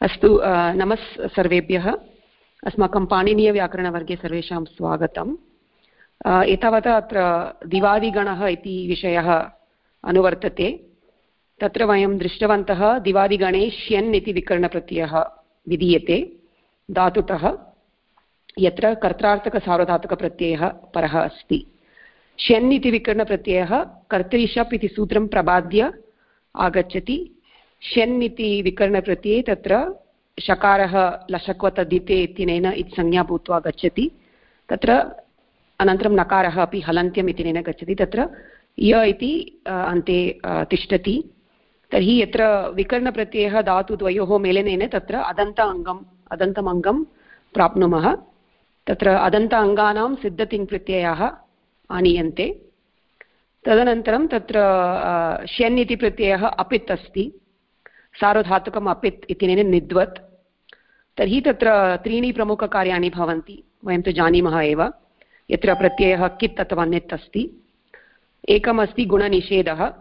अस्तु नमस् सर्वेभ्यः। अस्माकं पाणिनीयव्याकरणवर्गे सर्वेषां स्वागतम्। एतावता अत्र दिवादिगणः इति विषयः अनुवर्तते। तत्र वयं दृष्टवन्तः दिवादिगणे श्यन् इति विकरणप्रत्ययः विधीयते। धातुतः यत्र कर्त्रार्थकसार्वधातुकप्रत्ययः परः अस्ति। श्यन् इति विकरणप्रत्ययः कर्तरिशप् इति सूत्रं प्रबाद्य आगच्छति। शन् इति विकरणप्रत्यये तत्र शकारः लशक्वतदिते इत्यनेन इत्संज्ञा भूत्वा गच्छति। तत्र अनन्तरं नकारः अपि हलन्त्यम् इत्यनेन गच्छति। तत्र य इति अन्ते तिष्ठति। तर्हि यत्र विकरणप्रत्ययः धातुद्वयोः मेलनेन तत्र अदन्त अङ्गम् अदन्तम् अङ्गं प्राप्नुमः। तत्र अदन्त अङ्गानां सिद्धतिङ्प्रत्ययाः आनीयन्ते। तदनन्तरं तत्र श्यन् इति प्रत्ययः अपित् अस्ति सार्वधातुकम् अपित् इत्यनेन निद्वत्। तर्हि तत्र त्रीणि प्रमुखकार्याणि भवन्ति, वयं तु जानीमः एव। यत्र प्रत्ययः कित् अथवा नित् अस्ति। एकमस्ति गुणनिषेधः।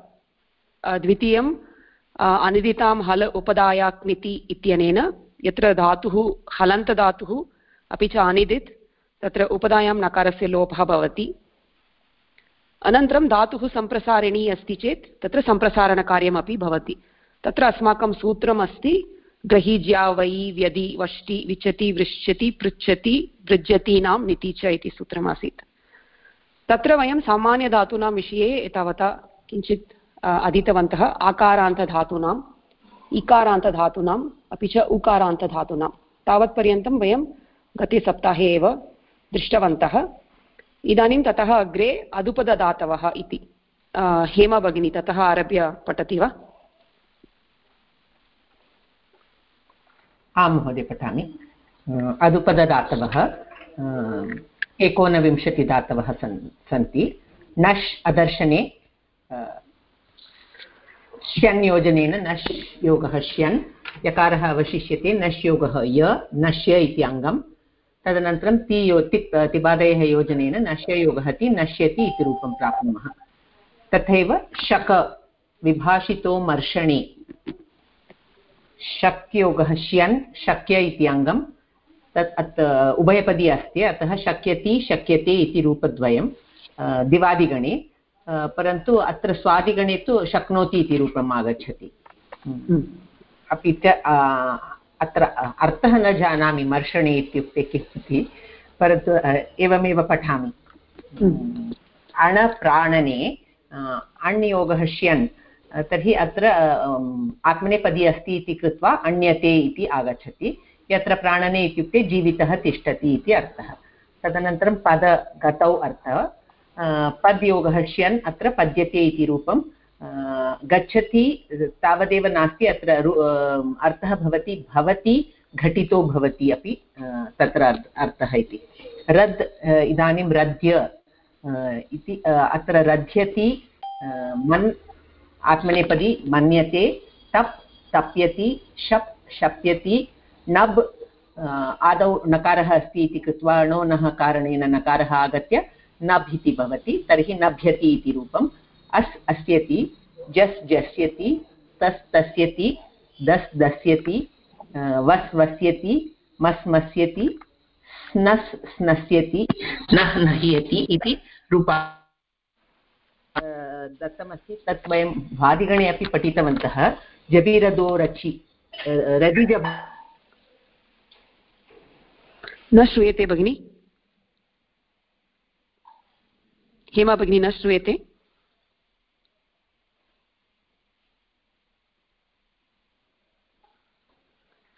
द्वितीयम् अनिदितां हल उपदायाक्निति इत्यनेन, यत्र धातुः, हलन्तधातुः, अपि च अनिदित्, तत्र उपदायां नकारस्य लोपः भवति। अनन्तरं धातुः सम्प्रसारिणी अस्ति चेत्, तत्र सम्प्रसारणकार्यमपि भवति। तत्र अस्माकं सूत्रम् अस्ति ग्रहीज्या वै व्यदि वष्टि विचति वृश्यति पृच्छति भृज्यतीनां निति च इति सूत्रमासीत्। तत्र वयं सामान्यधातूनां विषये एतावता किञ्चित् अधीतवन्तः। आकारान्तधातूनाम्, इकारान्तधातूनाम्, अपि च उकारान्तधातूनां तावत्पर्यन्तं वयं गते एव दृष्टवन्तः। इदानीं ततः अग्रे अदुपददातवः इति। हेमा ततः आरभ्य पठति वा? आं महोदय पठामि। अदुपददातवः एकोनविंशतिदातवः सन्, सन्ति। नश् अदर्शने श्यन् योजनेन नश् योगः श्यन्, यकारः अवशिष्यते, नश् योगः य नश्य इति अङ्गं तदनन्तरं ति यो तिक् तिबादयः योजनेन नश्ययोगः ति नश्यति इति रूपं प्राप्नुमः। तथैव शक विभाषितो मर्षणि शक्योगः श्यन् शक्य इति अङ्गं तत् अत् उभयपदी अस्ति अतः शक्यति शक्यते इति रूपद्वयं दिवादिगणे परन्तु अत्र स्वादिगणे तु शक्नोति इति रूपम् आगच्छति हम्म। अपि च अत्र अर्थः न जानामि मर्षणे इत्युक्ते किम् इति परन्तु एवमेव पठामि हम्म। अणप्राणने अण्योगः श्यन् तर्हि अत्र आत्मनेपदी अस्ति इति कृत्वा अन्यते इति आगच्छति। यत्र प्राणने इत्युक्ते जीवितः तिष्ठति इति अर्थः। तदनन्तरं पदगतौ अर्थः। पद्योगः श्यन् अत्र पद्यते इति रूपं। गच्छति, तावदेव नास्ति, अत्र अर्थः भवति भवति, घटितो भवति अपि तत्र अर्थः इति। रद् इदानीं रद्य इति अत्र रध्यति मन् आत्मनेपदी मन्यते, तप् तप्यति, शप् शप्यति, नब् आदौ नकारः अस्ति इति कृत्वा णो नः कारणेन नकारः आगत्य नभ् इति भवति, तर्हि नभ्यति इति रूपम्। अस् अस्यति, जस् जस्यति, तस् तस्यति, दस् दस्यति वस् वस्यति, मस् मस्यति, स्नस् स्नस्यति, नः नह्यति इति रूपा दत्तमस्ति। तत् वयं भादिगणे अपि पठितवन्तः। जबीरदो रचि रदिजब न श्रूयते भगिनि? हेमा भगिनी न श्रूयते?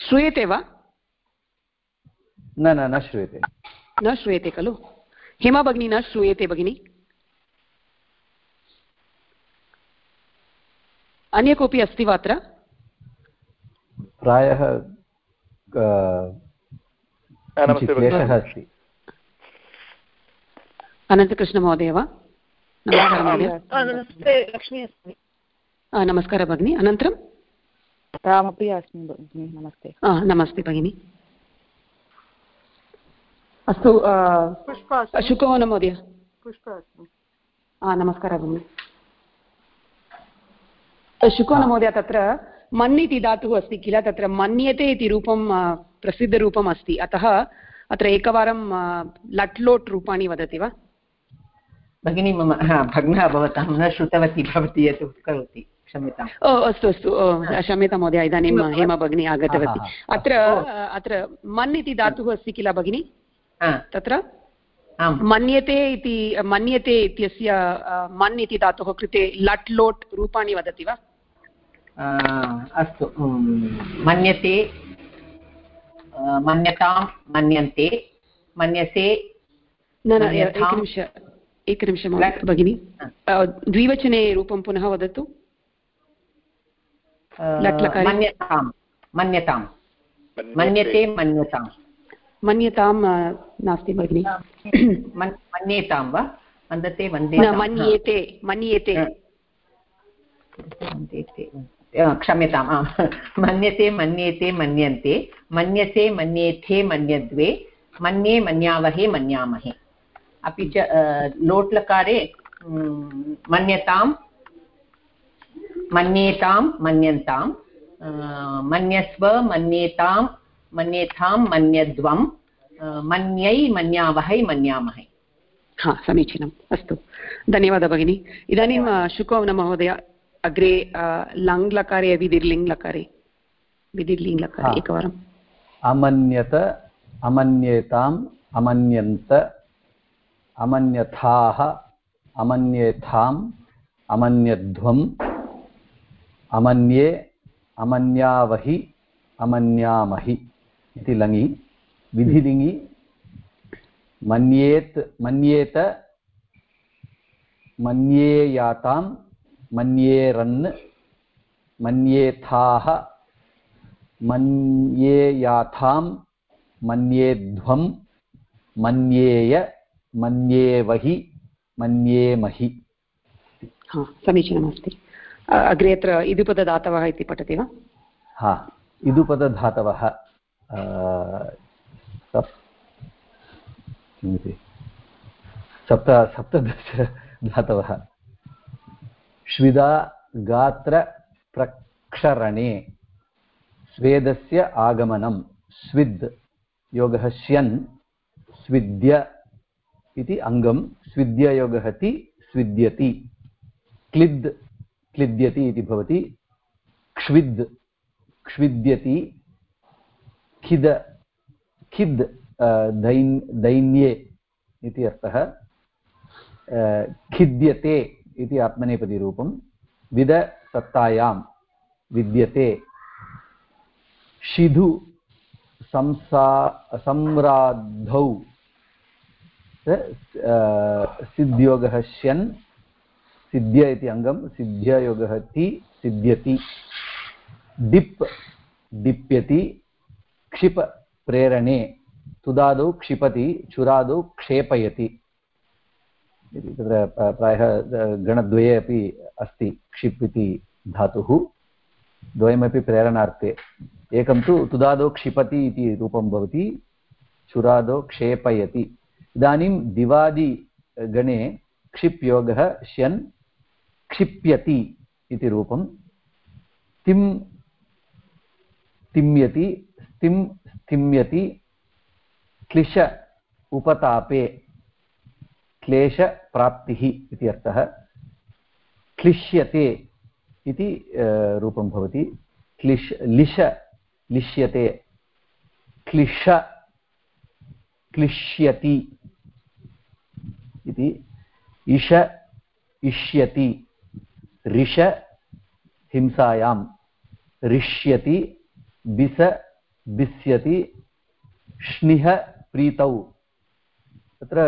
श्रूयते वा? न न न श्रूयते। न श्रूयते खलु। हेमा भगिनी न श्रूयते भगिनी? अन्य कोऽपि अस्ति वा अत्र? प्रायः क्लेशः अस्ति। अनन्तकृष्णमहोदय वा? नमस्कारः भगिनि। अनन्तरं? रामपि अस्मि भगिनि नमस्ते। नमस्ते भगिनि। अस्तु शुकवनमहोदय पुष्प अस्मि। नमस्कारः भगिनि। शुकोन महोदय तत्र मन् इति धातुः अस्ति किल? तत्र मन्यते इति रूपं प्रसिद्धरूपम् अस्ति। अतः अत्र एकवारं लट् लोट् रूपाणि वदति वा? भगिनी मम हा भग्नः अभवत् अहं न श्रुतवती भवती यत् करोति क्षम्यताम् ओ अस्तु अस्तु ओ, क्षम्यतां महोदय इदानीं हेमा भगिनी आगतवती। हा, अत्र अत्र मन् इति धातुः अस्ति किल भगिनि? हा, तत्र? मन्यते इति मन्यते इत्यस्य मन् इति धातोः कृते लट् लोट् रूपाणि वदति वा? अस्तु मन्यते मन्यतां मन्यन्ते मन्यसे न न एकनिमिष एकनिमिषं भगिनि। द्विवचने रूपं पुनः वदतु? मन्यतां मन्यतां। मन्यते। मन्यतां मन्यतां। नास्ति भगिनि। मन्येतां वा? मन्दते न मन्येते मन्येते। क्षम्यताम्, आम्, मन्यते, मन्येते, मन्यन्ते, मन्यसे, मन्येथे, मन्यद्वे, मन्ये, मन्यावहे, मन्यामहे। अपि च लोट्लकारे मन्यतां मन्येतां मन्यन्तां मन्यस्व मन्येतां मन्येथां मन्यद्वं मन्यै, मन्यावहै, मन्यामहे। हा, समीचीनम्, अस्तु। धन्यवादः, भगिनि। इदानीं शुकवन महोदय। अग्रे लङ् लकारे विधिर्लिङ् लकारे। विधिर्लिङ् लकारे। एकवारम्। अमन्यत अमन्येताम् अमन्यन्त अमन्यथाः अमन्येथाम् अमन्यध्वम् अमन्ये अमन्यावहि अमन्यामहि इति लङि। विधिलिङि मन्येत् मन्येत मन्येयातां मन्येरन् मन्येथाः मन्येयाथां मन्येध्वं मन्येय मन्येवहि मन्येमहि। हा समीचीनमस्ति। अग्रे अत्र इदुपददातवः इति पठति वा? हा इदुपदधातवः। किमिति? सप्त सप्तदश धातवः। श्विदा गात्रप्रक्षरणे स्वेदस्य आगमनं। स्विद्। योगः श्यन् स्विद्य इति अङ्गं स्विद्ययोगः ति स्विद्यति। क्लिद्। क्लिद्यति इति भवति। क्ष्विद्। क्ष्विद्यति। खिद। खिद् दैन, दैन्ये इति अर्थः। खिद्यते। इति आत्मनेपदीरूपं विद सत्तायां विद्यते। शिधु संसा सम्राद्धौ सिद्ध्योगः श्यन्, सिद्ध्य इति अङ्गं, सिद्ध्ययोगः ति, सिद्ध्यति। डिप्, डिप्यति, क्षिप प्रेरणे, तुदादौ क्षिपति, चुरादौ क्षेपयति। इति तत्र प्रायः गणद्वये अपि अस्ति क्षिप् इति धातुः। द्वयमपि प्रेरणार्थे। एकं तु तुदादौ क्षिपति इति रूपं भवति, चुरादौ क्षेपयति। इदानीं दिवादिगणे क्षिप् योगः श्यन् क्षिप्यति इति रूपं। तिम् तिम्यति स्तिं स्तिम्यति क्लिश उपतापे क्लेशप्राप्तिः इति अर्थः। क्लिश्यते इति रूपं भवति। क्लिश, लिश, लिश्यते। क्लिश, क्लिश्यति इति। इष इष्यति। ऋष हिंसायां ऋष्यति, बिस, बिस्यति। श्निह प्रीतौ। तत्र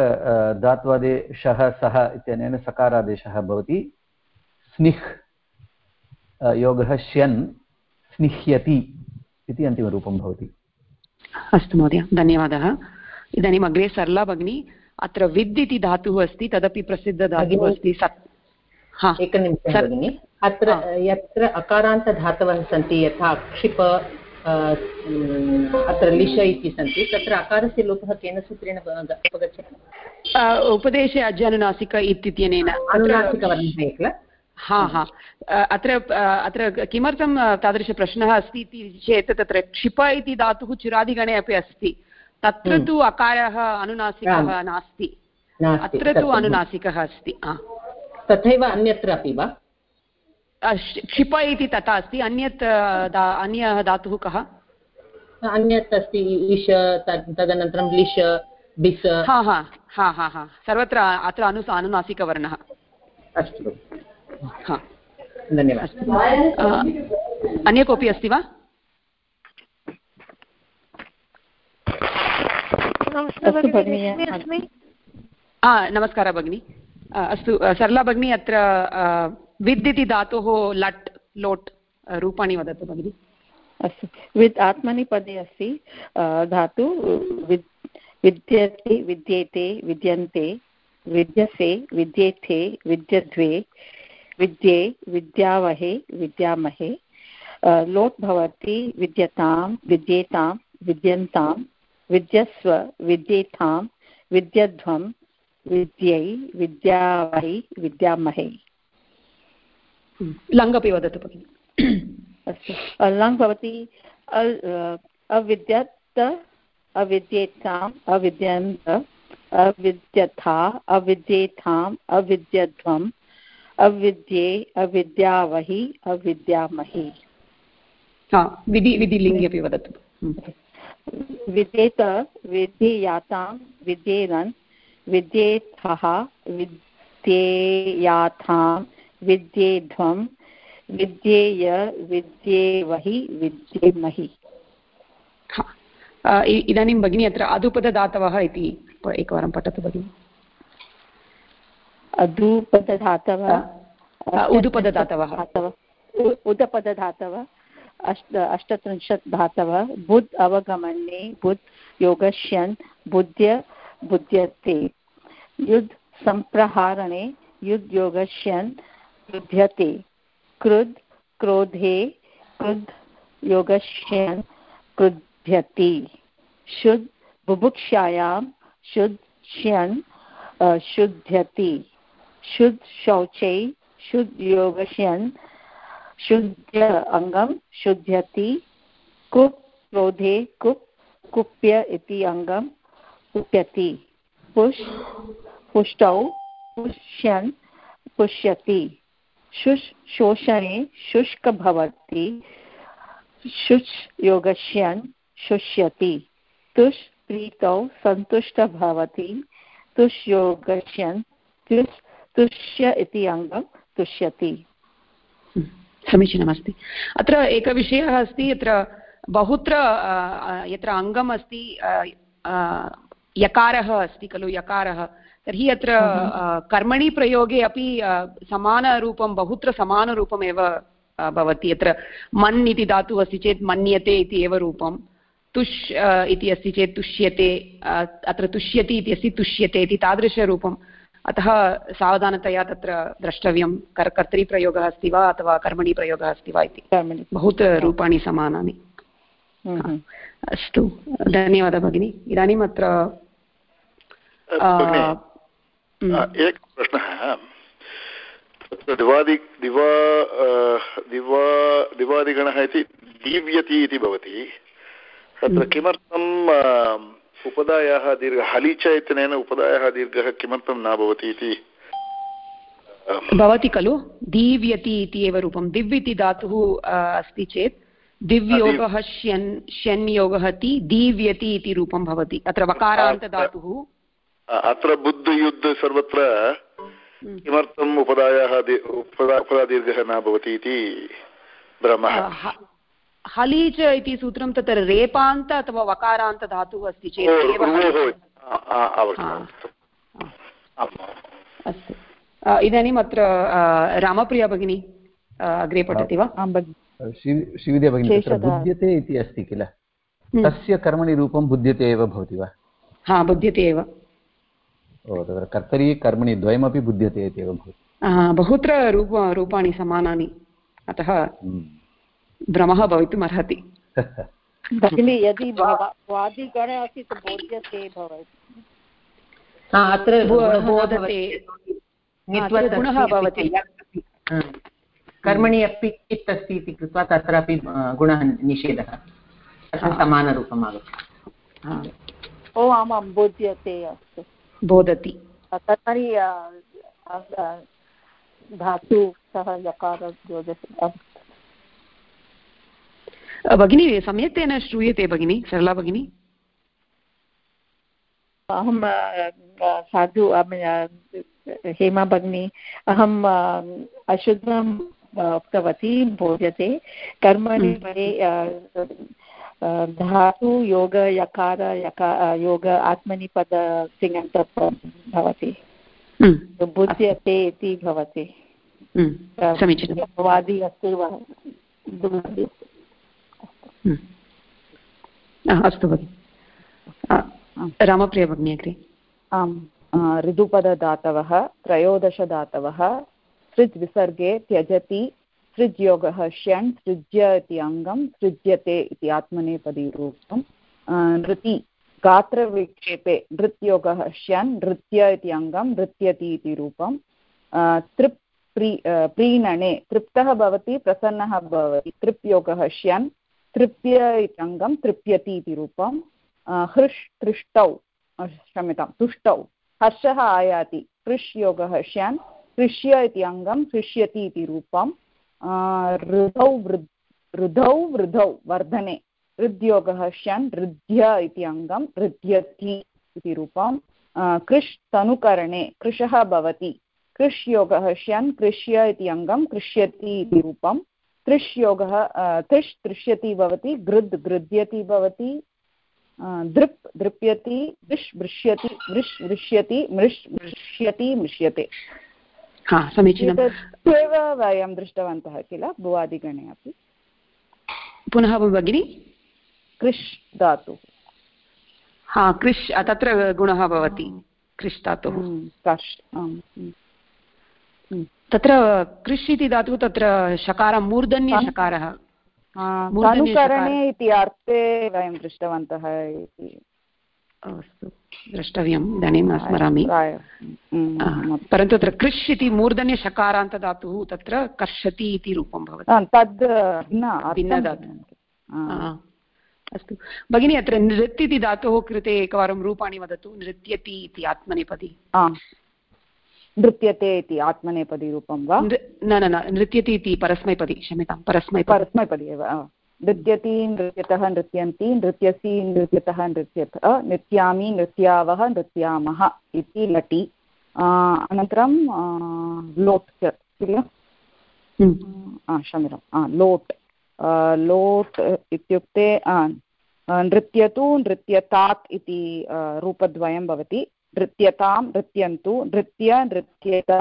धात्वादेशः सः इत्यनेन सकारादेशः भवति। स्निह् योगः श्यन् स्निह्यति इति अन्तिमरूपं भवति। अस्तु महोदय धन्यवादः। इदानीम् अग्रे सरला भगिनी अत्र विद् इति धातुः अस्ति तदपि प्रसिद्धधातुः अस्ति सत् एकनिमिषं भगिनि। अत्र यत्र अकारान्तधातवः सन्ति यथा क्षिप अत्र लिश इति सन्ति। तत्र अकारस्य लोपः केन सूत्रेण अपगच्छति? उपदेशे अजानुनासिक इत्यनेन अनुनासिकवर्णः किल हा हा। अत्र अत्र किमर्थं तादृशप्रश्नः अस्ति इति चेत् तत्र क्षिप इति धातुः चिरादिगणे अपि अस्ति। तत्र हम्म। तु अकारः अनुनासिकः नास्ति। अत्र तु अनुनासिकः अस्ति। तथैव अन्यत्र अपि वा? क्षिप इति तथा अस्ति। अन्यत् दा- अन्यः धातुः कः? अन्यत् अस्ति इष तद्- तदनन्तरं लिश बिस। हा हा हा हा हा। सर्वत्र अत्र अनु अनुनासिकवर्णः। अस्तु। हा। धन्यवादः। अन्य कोऽपि अस्ति वा? नमस्कारः भगिनि। अस्तु सरला भगिनी अत्र अ, विद् इति धातोः लट्, लोट् रूपाणि वदतु भगिनि। अस्तु। विद्, आत्मनि पदे अस्ति धातु, विद्, विद्यते, विद्येते, विद्यन्ते, विद्यसे, विद्येथे, विद्यद्वे, विद्ये, विद्यावहे, विद्यामहे लोट् भवति, विद्यतां, विद्येतां, विद्यन्तां, विद्यस्व, विद्येथां, विद्यध्वं, विद्यै, विद्यावहै, विद्यामहे। लङ् अपि वदतु भगिनि। अस्तु। लङ् भवति अविद्यत् अविद्येताम् अविद्यन्त अविद्यथा अविद्येथाम् अविद्यध्वम् अविद्ये अविद्यावहि अविद्यामहि। हा विधि विधिलिङ्गि अपि वदतु। हम्म। विद्येत विद्येयातां विद्येरन् विद्येथः विद्येयाथां विद्येध्वं विद्येय विद्येवहि विद्येमहि। इदानीं भगिनी अत्र अधुपदधातवः इति एकवारं पठतु भगिनि। अधुपदधातव उदुपदधातवः। उदपदधातव अष्ट अष्टत्रिंशत् धातवः बुद् अवगमने बुद् योगश्यन् बुद्ध्य बुध्यते युद् सम्प्रहारणे युद् योगश्यन् युध्यते क्रुद्, क्रोधे, क्रुद्, योगश्यन्, क्रुध्यति। शुद्, बुभुक्षायां, शुद्, श्यन् शुध्यति। शुद्, शौचै, शुद्, योगश्यन् शुद्ध अङ्गं, शुध्यति। कुप्, क्रोधे, कुप् कुप्य इति अङ्गं, कुप्यति। पुष्, पुष्टौ, पुष्यन्, पुष्यति। शुष् शोषणे शुष्क भवति शुष् योगश्यन् शुष्यति। तुष् प्रीतौ सन्तुष्ट भवति तुष् योगश्यन् तुष् तुष्य इति अङ्गं तुष्यति। समीचीनमस्ति। अत्र एकः विषयः अस्ति यत्र बहुत्र यत्र अङ्गम् अस्ति अ, अ, यकारः अस्ति खलु यकारः। तर्हि अत्र कर्मणि प्रयोगे अपि समानरूपं बहुत्र समानरूपमेव भवति। यत्र मन् इति धातुः अस्ति चेत् मन्यते इति एव रूपं। तुष् इति अस्ति चेत् तुष्यते अत्र तुष्यति इति अस्ति तुष्यते इति तादृशरूपम्। अतः सावधानतया तत्र द्रष्टव्यं। कर् कर्तरिप्रयोगः अस्ति वा अथवा कर्मणि प्रयोगः अस्ति वा इति। बहुत्र रूपाणि समानानि। हम्म। अस्तु धन्यवादः भगिनि। इदानीम् अत्र एकः प्रश्नः तत्र दिवादि दिवा दिवा दिवादिगणः इति दीव्यति इति भवति। तत्र किमर्थम् अ, उपदायाः दीर्घः हलि च इत्यनेन उपदायाः दीर्घः किमर्थं न भवति इति? भवति खलु? दीव्यति इति एव रूपं। दिव् इति धातुः अस्ति चेत् दिव्योगः श्यन् श्यन् योगः ति दीव्यति इति रूपं भवति। अत्र वकारान्तधातुः। अत्र बुद्ध युद्ध सर्वत्र Mm. किमर्थम् उपदायाः उपदादीर्घः न भवति इति भ्रमः। हलि च इति सूत्रं तत्र रेपान्त अथवा वकारान्तधातुः अस्ति चेत् अस्तु। इदानीम् अत्र रामप्रिया भगिनी अग्रे पठति वा? आं भगिनि। श्री- श्रीविद्या भगिनी बुध्यते इति अस्ति किल? हम्म। तस्य कर्मणि रूपं बुध्यते एव भवति वा? हा बुध्यते एव। ओ तत्र कर्तरि कर्मणि द्वयमपि बुध्यते इति एव भवति बहुत्र रूप रूपाणि समानानि। अतः हम्म। भ्रमः भवितुम् अर्हति। भगिनि यदि वादिगणे अस्ति तो बोध्यते भवति। अत्र गुणः बोधते। भवति। गुणः कर्मणि अपि कित् अस्ति इति कृत्वा तत्रापि गुणः निषेधः। समानरूपम् आगच्छति। ओ आमां बोध्यते अस्तु। बोधति। तर्हि धातु सः यकार भगिनी सम्यक्तेन श्रूयते भगिनी सरला भगिनी। अहं साधु हेमा भगिनी अहम् अशुद्धम् उक्तवती बोध्यते। कर्मणि परे धातु योग यकार यका योग आत्मनिपद तिङन्त भवति बुध्यते इति भवति समीचीनं वादी अस्ति वा अस्तु भगिनि रामप्रिया भगिनी अग्रे आम् ऋदुपददातवः त्रयोदशदातवः सृज् विसर्गे त्यजति सृज्योगः ष्यन् सृज्य इति अङ्गं, सृज्यते इति आत्मनेपदीरूपं नृति, गात्रविक्षेपे नृत्योगः ष्यन् नृत्य इति अङ्गं, नृत्यति इति रूपं। तृप्, प्री प्रीणने, तृप्तः भवति, प्रसन्नः भवति, तृप्योगः ष्यन् तृप्य इति अङ्गं, तृप्यति इति रूपं। हृष्, तृष्टौ क्षम्यतां, तुष्टौ, हर्षः आयाति कृष् योगः श्यान् कृष्य इति अङ्गं हृष्यति इति रूपं। ऋधौ वृद् ऋधौ वृधौ वर्धने। हृद्योगः श्यन् हृद्य इति अङ्गं हृद्यति इति रूपं कृष् तनुकरणे, कृशः भवति। कृष् योगः श्यन् कृष्य इति अङ्गं, कृष्यति इति रूपं त्रिष् योगः त्रिष् तृष्यति भवति, गृद् गृध्यति भवति। दृप् दृप्यति दृश् दृश्यति दृश् दृश्यति मृष् मृष्यति मृष्यते। हा समीचीनम्। एव वयं दृष्टवन्तः किल? भुवादिगणे अपि। पुनः भगिनि? कृष् धातुः। हा कृष् तत्र गुणः भवति कृष् धातुः। कष् तत्र कृष् इति धातुः तत्र शकारः मूर्धन्यशकारः इति अर्थे वयं दृष्टवन्तः इति। अस्तु द्रष्टव्यम् इदानीं न स्मरामि। परन्तु तत्र कृष् इति मूर्धन्यशकारान्तधातुः तत्र कर्षति इति रूपं भवति। तद् भिन्नधातुः अस्तु। भगिनी अत्र नृत् इति धातोः कृते एकवारं रूपाणि वदतु नृत्यति इति आत्मनेपदी। नृत्यते इति आत्मनेपदीरूपं वा? न न न नृत्यति इति परस्मैपदी क्षम्यतां परस्मै परस्मैपदी एव नृत्यति नृत्यतः नृत्यन्ति नृत्यसि नृत्यतः नृत्यत नृत्यामि नृत्यावः नृत्यामः इति लटि अनन्तरं लोट् किल? क्षम्यतां लोट्। लोट् इत्युक्ते नृत्यतु नृत्यतात् इति रूपद्वयं भवति। नृत्यतां नृत्यन्तु नृत्य नृत्येत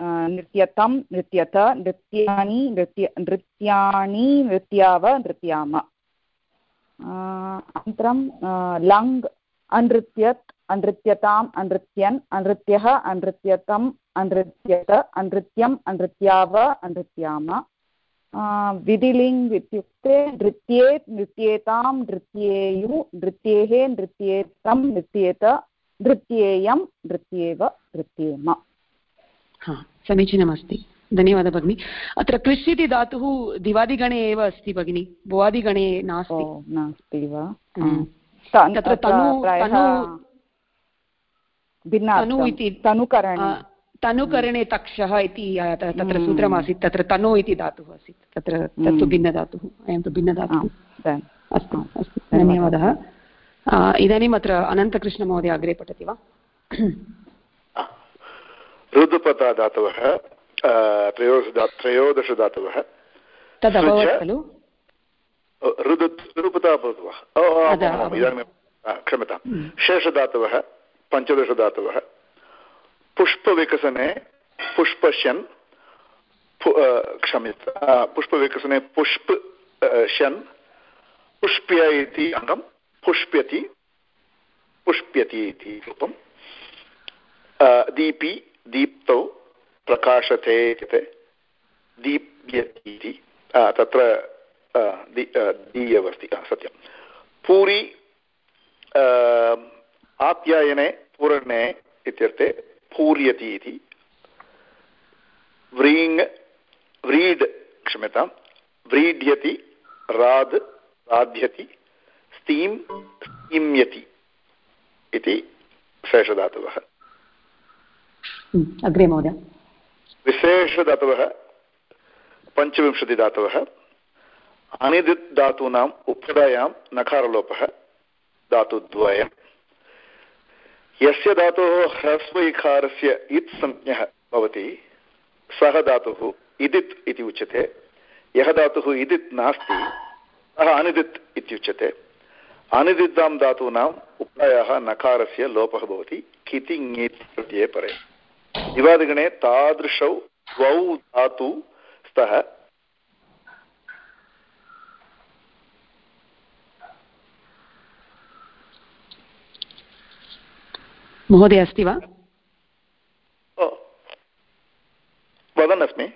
नृत्यतं नृत्यत नृत्यानि नृत्य नृत्याणि नृत्याव नृत्याम अनन्तरं लङ् अनृत्यत् अनृत्यताम् अनृत्यन् अनृत्यः अनृत्यतम् अनृत्यत अनृत्यम् अनृत्याव अनृत्याम विधिलिङ्ग् इत्युक्ते नृत्येत् नृत्येतां नृत्येयु नृत्येः नृत्येतं नृत्येत नृत्येयं नृत्येव नृत्येम समीचीनमस्ति धन्यवादः भगिनि अत्र कृष् इति धातुः दिवादिगणे एव अस्ति भगिनि भुवादिगणे नास्ति नास्ति वा तत्र तनु इति तनुकरणे तनुकरणे तक्षः इति तत्र सूत्रमासीत् तत्र तनु इति धातुः आसीत् तत्र तत्तु भिन्नधातुः अयं तु भिन्नधातुः अस्तु अस्तु धन्यवादः इदानीम् अत्र अनन्तकृष्णमहोदय अग्रे पठति वा ऋदुपता धातवः त्रयोदश त्रयोदशधातवः खलु? ऋदु ऋदुपता भवतु वा इदानीं क्षम्यतां शेषधातवः पञ्चदशधातवः पुष्पविकसने पुष्पशन् क्षम्यता पुष्पविकसने पुष्प शन् पुष्प्य इति अङ्गं पुष्प्यति पुष्प्यति इति रूपं दीपि दीप्तौ प्रकाशते इत्युक्ते दीप्यति इति तत्र दी सत्यं पूरि आप्यायने, पूरणे इत्यर्थे पूर्यति इति। व्रीङ्, व्रीड्, क्षम्यतां, व्रीड्यति, राद्, राध्यति स्तीं स्तीम्यति इति शेषधातवः। अग्रे महोदय। विशेषधातवः पञ्चविंशतिधातवः अनिदित् धातूनाम् उपधायां नकारलोपः धातुद्वयम्। यस्य धातोः ह्रस्वैकारस्य इत् संज्ञः भवति, सः धातुः इदित् इति उच्यते। यः धातुः इदित् नास्ति, सः अनिदित् इत्युच्यते अनिदितां धातूनाम् उपायः नकारस्य लोपः भवति किति ङेति प्रत्यये परे। दिवादिगणे तादृशौ द्वौ धातु स्तः। महोदय अस्ति वा? वदन् अस्मि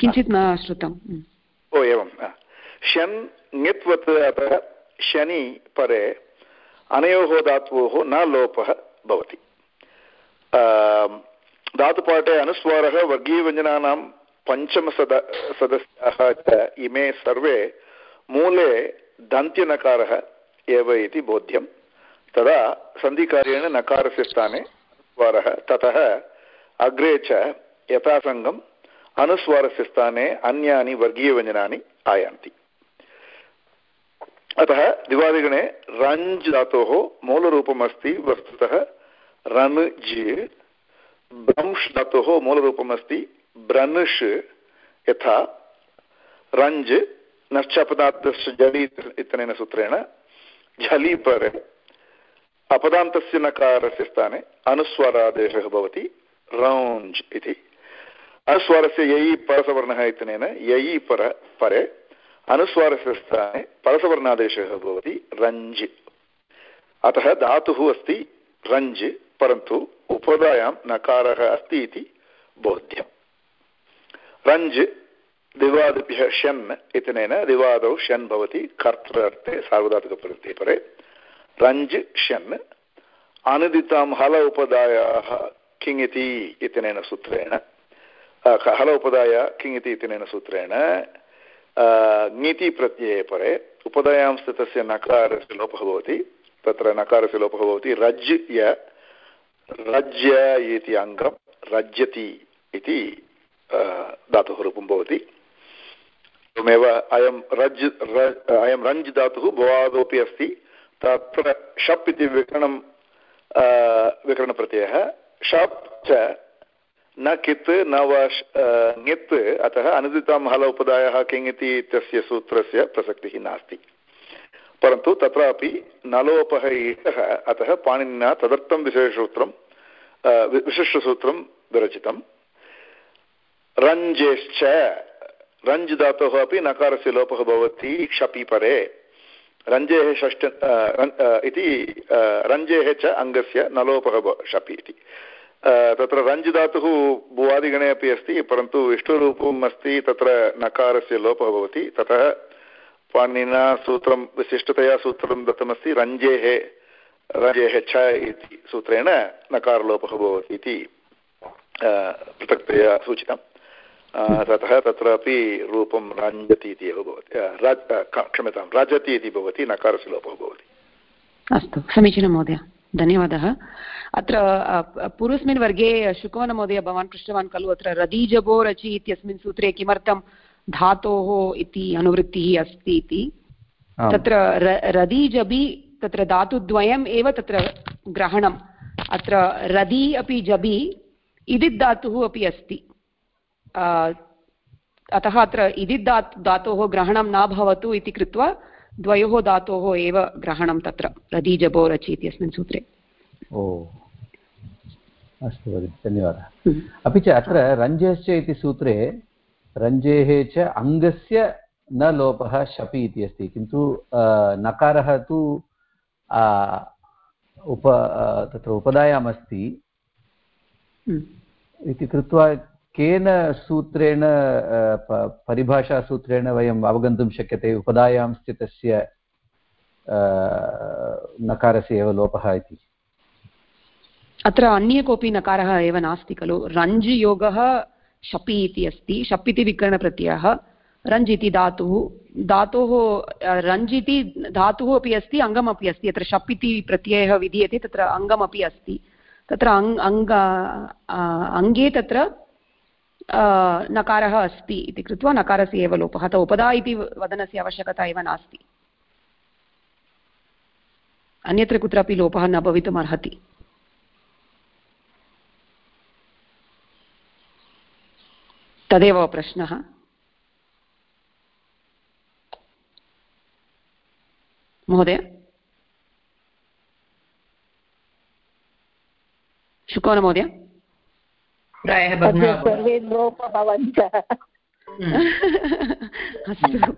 किञ्चित् न श्रुतम् ओ एवं शन् ङित्वत् अतः शनि परे अनयोः धातोः न लोपः भवति। धातुपाठे अनुस्वारः वर्गीयव्यञ्जनानां पञ्चमसद सदस्याः च इमे सर्वे मूले दन्त्यनकारः एव इति बोध्यं तदा सन्धिकार्येण नकारस्य स्थाने अनुस्वारः ततः अग्रे च यथासङ्गम् अनुस्वारस्य स्थाने अन्यानि वर्गीयव्यञ्जनानि आयान्ति अतः दिवादिगणे रञ्ज् धातोः मूलरूपम् अस्ति वस्तुतः रन् जि ब्रंश् धातोः मूलरूपम् अस्ति ब्रनुष् यथा, रञ्ज्, नश्चपदार्थस्य जलि इत्यनेन सूत्रेण झलि परे अपदान्तस्य नकारस्य स्थाने अनुस्वरादेशः भवति, रौञ्ज् इति। अनुस्वारस्य ययि परसवर्णः इत्यनेन ययि पर, परे, अनुस्वारस्य स्थाने परसवर्णादेशः भवति, रञ्ज्। अतः धातुः अस्ति रञ्ज्। परन्तु उपदायां नकारः अस्ति इति बोध्यम् रञ्ज् दिवादिभ्यः शन् इत्यनेन दिवादौ शन् भवति कर्तृर्थे सार्वधातुकप्रत्यये परे रञ्ज् शन् अनुदितां हल उपदायाः किङ् इति इत्यनेन सूत्रेण हल उपदाय किङ् इति इत्यनेन सूत्रेण ङिति प्रत्यये परे उपदायां स्थितस्य नकारस्य लोपः भवति तत्र नकारस्य लोपः भवति रज् य रज्य इति अङ्गं रज्यति इति धातुः रूपं भवति। एवमेव अयं रज् अयं रञ्ज् धातुः भवादोपि अस्ति। तत्र शप् इति विकरणं विकरणप्रत्ययः। शप् च न कित्, न वा ङित्, अतः अनुदितां हल उपदायः किङ् इति इत्यस्य सूत्रस्य प्रसक्तिः नास्ति। परन्तु तत्रापि नलोपः ईशः अतः पाणिनिना तदर्थं विशेषसूत्रं विशिष्टसूत्रं विरचितं रञ्जेश्च, रञ्ज् धातोः अपि नकारस्य लोपः भवति, क्षपि परे। रञ्जेः षष्ठ इति रञ्जेः च अङ्गस्य नलोपः शपि इति। तत्र रञ्ज् धातुः भुवादिगणे अपि अस्ति, परन्तु इष्टरूपम् अस्ति, तत्र नकारस्य लोपः भवति, ततः पाणिनिना सूत्रं, विशिष्टतया सूत्रं दत्तमस्ति, रञ्जेः रञ्जेः छ इति सूत्रेण नकारलोपः भवति इति पृथक्तया सूचितं. ततः तत्रापि रूपं रञ्जति इति एव भवति क्षम्यतां, रजति इति भवति, नकारस्य लोपः भवति. अस्तु, समीचीनं महोदय, धन्यवादः. अत्र पूर्वस्मिन् वर्गे शुकवनमहोदय भवान् पृष्टवान् खलु, अत्र रदीजबो रचि इत्यस्मिन् सूत्रे किमर्थं धातोः इति अनुवृत्तिः अस्ति इति। तत्र रदीजबि तत्र धातुद्वयम् एव तत्र ग्रहणम्। अत्र रदि अपि जबि इदित् धातुः अपि अस्ति। अतः अत्र इदित् धातु धातोः ग्रहणं न भवतु इति कृत्वा द्वयोः धातोः एव ग्रहणं तत्र। रदीजबो रचि इत्यस्मिन् सूत्रे। ओ अस्तु भगिनि धन्यवादः। हम्म। अपि च अत्र रञ्जश्च इति सूत्रे रञ्जेः च अङ्गस्य न लोपः शपि इति अस्ति। किन्तु नकारः तु उप तत्र उपदायाम् अस्ति हम्म। इति कृत्वा केन सूत्रेण परिभाषासूत्रेण वयम् अवगन्तुं शक्यते? उपदायां स्थितस्य नकारस्य एव लोपः इति। अत्र अन्ये कोऽपि नकारः एव नास्ति खलु। रञ्ज् योगः शपि इति अस्ति। शप् इति विकरणप्रत्ययः। रञ्ज् इति धातुः। धातोः रञ्ज् इति धातुः अपि अस्ति अङ्गमपि अस्ति। यत्र शप् इति प्रत्ययः विधीयते, तत्र अङ्गमपि अस्ति। तत्र अङ्, अङ्ग अङ्गे तत्र नकारः अस्ति इति कृत्वा नकारस्य एव लोपः। अतः उपदा इति वदनस्य आवश्यकता एव नास्ति। अन्यत्र कुत्रापि लोपः न भवितुम् तदेव प्रश्नः। महोदय? शुकोन प्रायः सर्वे लोप भवन्तः अस्तु।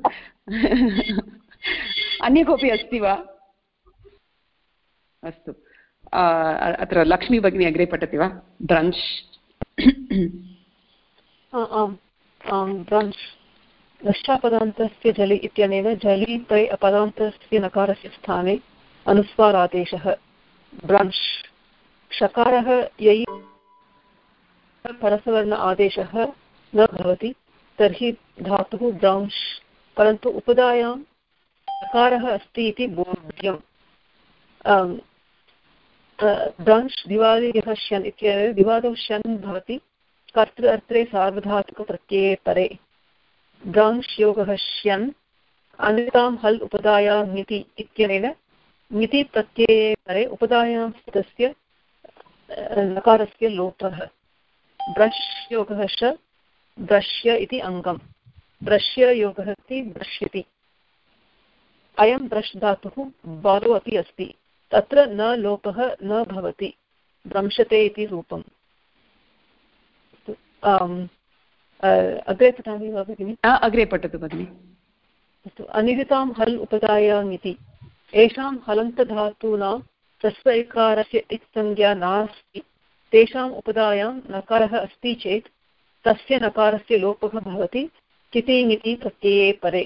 अन्य कोऽपि अस्ति वा? अस्तु। अत्र लक्ष्मी भगिनी अग्रे पठति वा? ब्रञ्च्। आम् ब्रञ्च् नष्टापदान्तस्य जलि इत्यनेन जलि तै अपदान्तस्य नकारस्य स्थाने अनुस्वारादेशः। ब्रंश् षकारः यै परसवर्ण आदेशः न भवति, तर्हि धातुः ब्रंश् परन्तु उपदायां नकारः अस्ति इति बोध्यम्। ब्रंश् दिवादिगः श्यन् इत्यनेन दिवादौ श्यन् भवति। कर्तृ अर्थे सार्वधातुकप्रत्यये परे ब्राङ्श् योगः श्यन् अन्यतां हल् उपदायां ङिति इत्यनेन ङिति प्रत्यये परे उपदायां स्थितस्य नकारस्य लोपः। ब्रश् योगः श ब्रश्य इति अङ्गम्। ब्रश्य योगः इति ब्रश्यति अयं ब्रश् धातुः बालो अपि अस्ति। तत्र न लोपः न भवति। भ्रंशते इति रूपम्। अग्रे पठामि वा भगिनि? अग्रे पठतु भगिनि। अस्तु अनिदितां हल् उपदायाम् इति। येषां हलन्तधातूनां ह्रस्व इत्संज्ञा नास्ति। तेषाम् उपदायां नकारः अस्ति चेत् तस्य नकारस्य लोपः भवति कितिङिति प्रत्यये परे।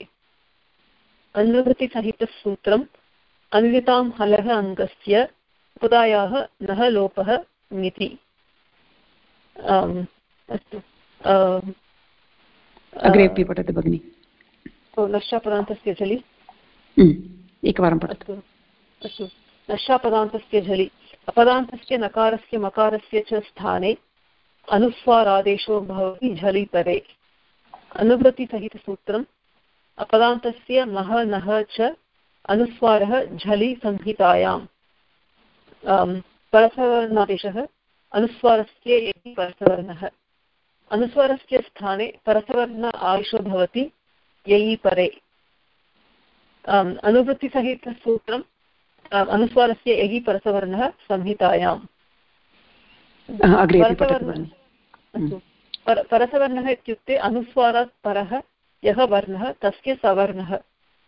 अनुवृत्तिसहितसूत्रम् अन्वितां हलः अङ्गस्य उपदायाः नः लोपः ङिति अस्तु अग्रेपि पठतु भगिनि। नष्टापदान्तस्य झलि? एकवारं पठतु अस्तु नष्टापदान्तस्य झलि। अपदान्तस्य नकारस्य मकारस्य च स्थाने अनुस्वारादेशो भवति अनुवृत्तिसहितसूत्रम् अपदान्तस्य मह नः च अनुस्वारः झलि संहितायाम्। परसवर्णादेशः अनुस्वारस्य एकि परसवर्णः। अनुस्वारस्य स्थाने परसवर्ण आयुषो भवति ययि परे। अनुवृत्तिसहितसूत्रम् अनुस्वारस्य ययि परसवर्णः संहितायाम्। परसवर्णः इत्युक्ते अनुस्वारात् परः यः वर्णः तस्य सवर्णः।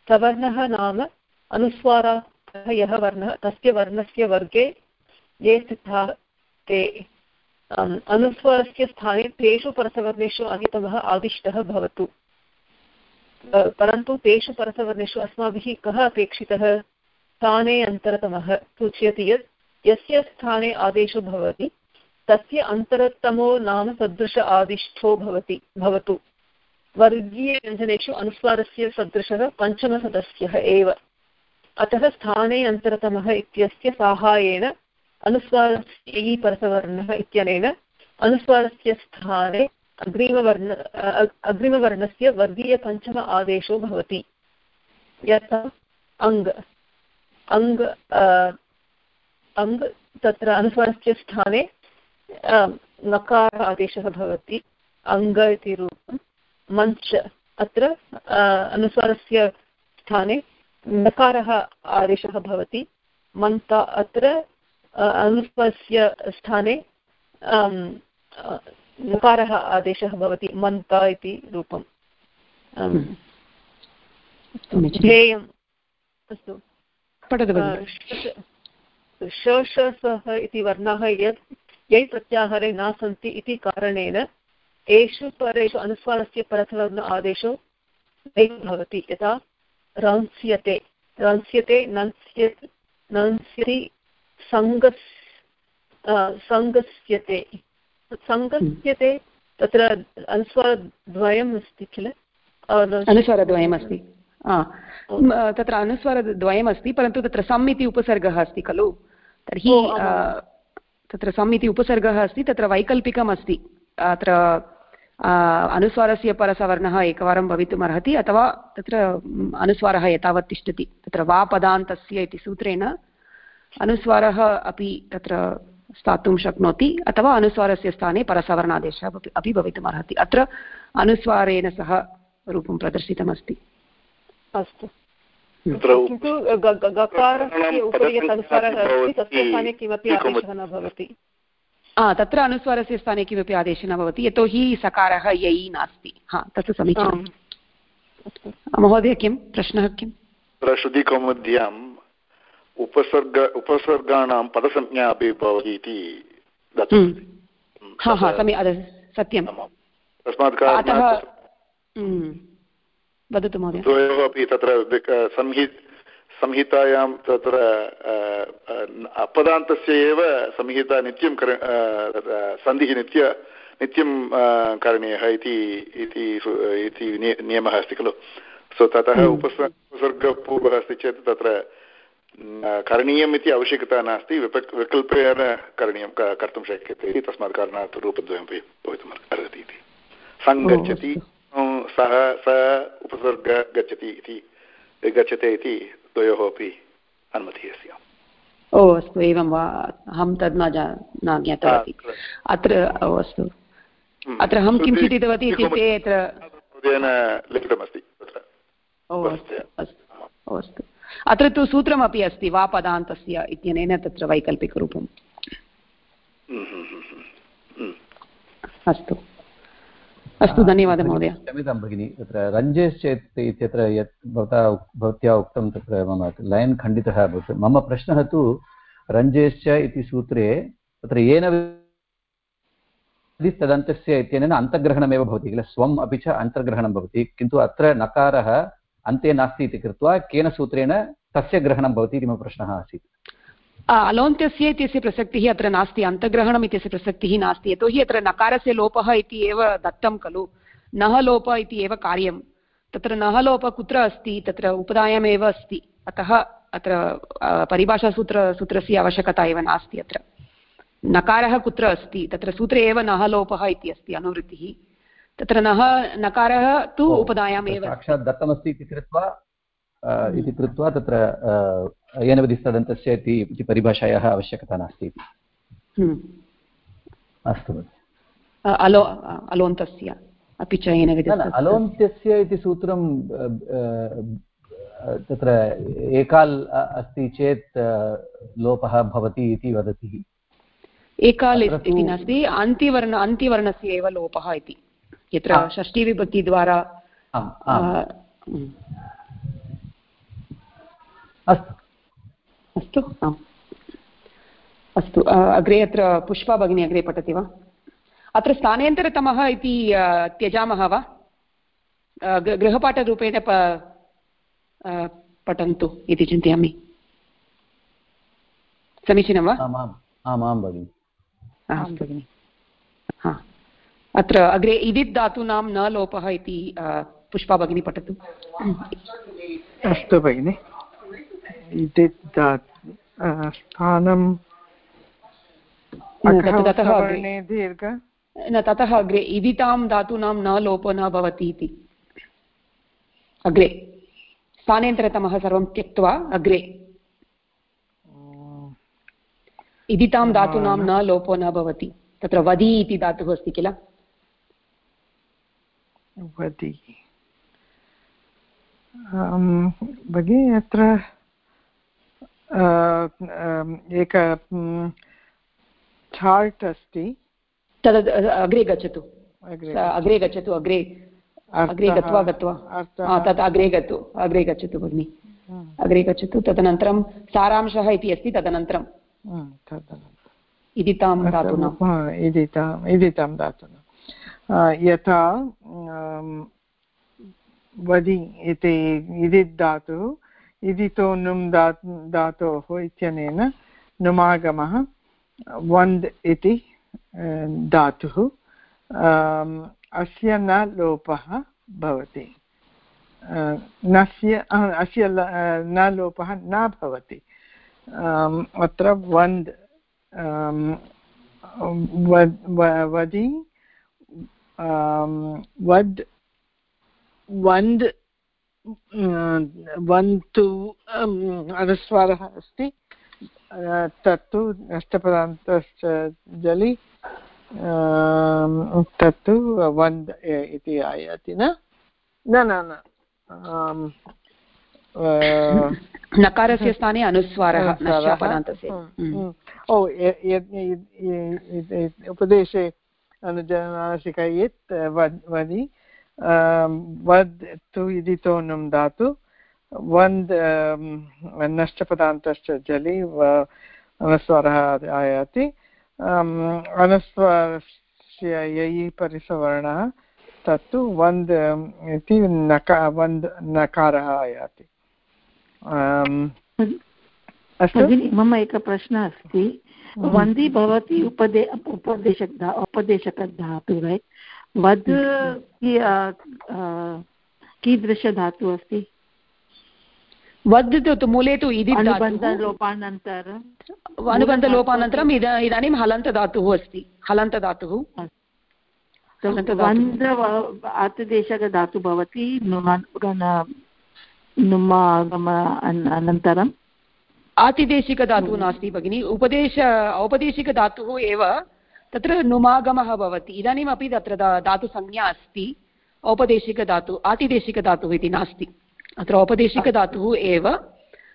सवर्णः नाम अनुस्वारात् यः वर्णः तस्य वर्णस्य वर्गे ये स्थिताः ते। अनुस्वरस्य स्थाने तेषु परसवर्णेषु अन्यतमः आदिष्टः भवतु। परन्तु तेषु परसवर्णेषु अस्माभिः कः अपेक्षितः? स्थाने अन्तरतमः। सूचयति यत् यस्य स्थाने आदेशो भवति, तस्य अन्तरतमो नाम सदृश आदिष्ठो भवति, भवतु। वर्गीयव्यञ्जनेषु अनुस्वारस्य सदृशः पञ्चमसदस्यः एव। अतः स्थाने अन्तरतमः इत्यस्य साहाय्येन अनुस्वारस्य परसवर्णः इत्यनेन अनुस्वारस्य स्थाने अग्रिमवर्ण अग्रिमवर्णस्य वर्गीयपञ्चम आदेशो भवति। यथा अङ् अङ् अङ् तत्र अनुस्वारस्य स्थाने नकार आदेशः भवति। अङ्ग इति रूपं। मञ्च अत्र अनुस्वारस्य स्थाने नकारः आदेशः भवति। मन्त अत्र अनुस्वस्य स्थाने नकारः आदेशः भवति मन्त इति रूपम्। ध्येयम् अस्तु। शसः इति वर्णाः यत् यै प्रत्याहारे न सन्ति इति कारणेन एषु परेषु अनुस्वारस्य परसवर्ण आदेशो नैव भवति। यथा रंस्यते रंस्यते नंस्यति नंस्यति सङ्गस् सङ्गस्यते सङ्गस्यते तत्र अनुस्वारद्वयम् अस्ति किल अनुस्वारद्वयमस्ति। तत्र अनुस्वारद्वयमस्ति परन्तु तत्र सम् इति उपसर्गः अस्ति खलु? तर्हि तत्र सम् इति उपसर्गः अस्ति तत्र वैकल्पिकम् अस्ति अत्र अनुस्वारस्य परसवर्णः एकवारं भवितुम् अर्हति अथवा तत्र अनुस्वारः एतावत् तिष्ठति। तत्र वा पदान्तस्य इति सूत्रेण अनुस्वारः अपि तत्र स्थातुं शक्नोति अथवा अनुस्वारस्य स्थाने परसवर्णादेशः अपि भवितुम् अर्हति अत्र अनुस्वारेण सह रूपं प्रदर्शितमस्ति। अस्तु। किन्तु गकारस्य उपरि यत् अनुस्वारः अस्ति तस्य स्थाने किमपि आदेशः न भवति। तत्र अनुस्वारस्य स्थाने किमपि आदेशः न भवति यतोहि सकारः यै नास्ति। हा तत् समीचीनं। महोदय किं? प्रश्नः किं श्रुतिकौमुद्याम् उपसर्ग उपसर्गाणां पदसंज्ञा अपि भवति इति हा हा सत्यं तस्मात् कारणात् वदतु महोदय। द्वयोः अपि तत्र संहि संहितायां तत्र अपदान्तस्य एव संहिता नित्यं कर सन्धिः नित्य नित्यं करणीयः इति इति नियमः अस्ति खलु। सो ततः हम्म। उपसर्गपूर्वः अस्ति चेत् तत्र करणीयम् इति आवश्यकता नास्ति विकल्पेन करणीयं कर्तुं शक्यते इति तस्मात् कारणात् रूपद्वयमपि भवितुम् अर्हति इति। सङ्गच्छति सः स उपसर्ग गच्छति इति गच्छते इति द्वयोः अपि अनुमतिः अस्ति। ओ अस्तु एवं वा अहं तद् न जा न ज्ञातवती। अत्र अस्तु। अत्र अहं किं चिन्तितवती इत्युक्ते अत्र लिखितमस्ति ओ अस्तु अस्तु। अत्र तु सूत्रमपि अस्ति वा पदान्तस्य इत्यनेन तत्र वैकल्पिकरूपम्। अस्तु। अस्तु धन्यवादः महोदय। क्षम्यतां भगिनि तत्र रञ्जेश्चेत् इत्यत्र यत् भवता भवत्या उक्तं तत्र मम लैन् खण्डितः अभवत्। मम प्रश्नः तु रञ्जेश्च इति सूत्रे तत्र येन तदन्तस्य इत्यनेन अन्तर्ग्रहणमेव भवति किल? स्वम् अपि च अन्तर्ग्रहणं भवति। किन्तु अत्र नकारः अन्ते नास्ति इति कृत्वा केन सूत्रेण तस्य ग्रहणं भवति इति मम प्रश्नः आसीत्। अलोन्त्यस्य इत्यस्य प्रसक्तिः अत्र नास्ति, अन्तग्रहणम् इत्यस्य प्रसक्तिः नास्ति। यतोहि अत्र नकारस्य लोपः इति एव दत्तं खलु। नः लोप इति एव कार्यं। तत्र नः लोप कुत्र अस्ति? तत्र उपदायमेव अस्ति। अतः अत्र परिभाषासूत्र, सूत्रस्य आवश्यकता एव नास्ति अत्र। नकारः कुत्र अस्ति? तत्र सूत्रे एव नः लोपः इति अस्ति, अनुवृत्तिः। तत्र नः नकारः तु उपदायामेव। साक्षात् दत्तमस्ति इति कृत्वा इति कृत्वा तत्र येनवधिस्तदन्तस्य इति परिभाषायाः आवश्यकता नास्ति हम्म। अस्तु अलो अलोन्तस्य अपि च अलोन्त्यस्य इति सूत्रं तत्र एकाल् अस्ति चेत् लोपः भवति इति वदति। एकाल् इति नास्ति अन्तिवर्ण अन्तिवर्णस्य एव लोपः इति। यत्र षष्टिविभक्तिद्वारा अस्तु। अस्तु आम्। अस्तु अग्रे अत्र पुष्पा भगिनी अग्रे पठति वा? अत्र स्थानेन्तरतमः इति त्यजामः वा? गृहपाठरूपेण प पठन्तु इति चिन्तयामि। समीचीनं वा? आमां भगिनि। अस्तु भगिनि। हा। अत्र अग्रे इदित् धातूनां न लोपः इति पुष्पा भगिनी पठतु। अस्तु भगिनि। इदित् स्थानं दीर्घ। न ततः अग्रे इदितां धातूनां न लोपो न भवति इति। अग्रे। स्थानेन्तरतमः सर्वं त्यक्त्वा अग्रे। इदितां धातूनां न लोपो न भवति। तत्र वदि इति धातुः अस्ति किल? वदि। भगिनि अत्र एक चार्ट् अस्ति। तद् अग्रे गच्छतु। अग्रे गच्छतु अग्रे। अग्रे गत्वा गत्वा। तत् अग्रे गतु अग्रे गच्छतु भगिनि। अग्रे गच्छतु तदनन्तरं सारांशः इति अस्ति तदनन्तरं इदितां धातूनाम्। इदिताम् इदितां धातूनां यथा वदि इति इदित् धातुः इदितो नुम् दा धातोः इत्यनेन नुमागमः, वन्द् इति धातुः अस्य न लोपः भवति। नस्य अस्य न लोपः न भवति। अत्र वन्द् वदि वद् वन्द् वन्तु अनुस्वारः अस्ति तत्तु नष्टपदान्तश्च जलि तत्तु वन्द् इति आयाति न न न नकारस्य स्थाने अनुस्वारः ओ उपदेशे अनुजनासिकयेत् वदि वद् तु इति तोनुं धातु वन्द् नष्टपदान्तश्च जलि अनुस्वारः आयाति अनुस्वारस्य ययि परिसवर्णः तत्तु वन्द् इति नका वन्द् नकारः आयाति अस्तु मम एकः प्रश्नः अस्ति वन्दी भवति उपदे उपदेशक उपदेशकधातु रैट् वद् कीदृशधातुः अस्ति? वद् तु मूले तु इति अनुबन्धलोपानन्तरम् अनुबन्धलोपानन्तरम् इद इदानीं हलन्तधातुः अस्ति। हलन्तधातुः। आतदेशकधातु भवति नुमागम अनन्तरम्। आतिदेशिकधातुः नास्ति भगिनि। उपदेश औपदेशिकधातुः एव तत्र नुमागमः भवति। इदानीमपि तत्र धातुसंज्ञा अस्ति। औपदेशिकधातुः आतिदेशिकधातुः इति नास्ति। अत्र औपदेशिकधातुः एव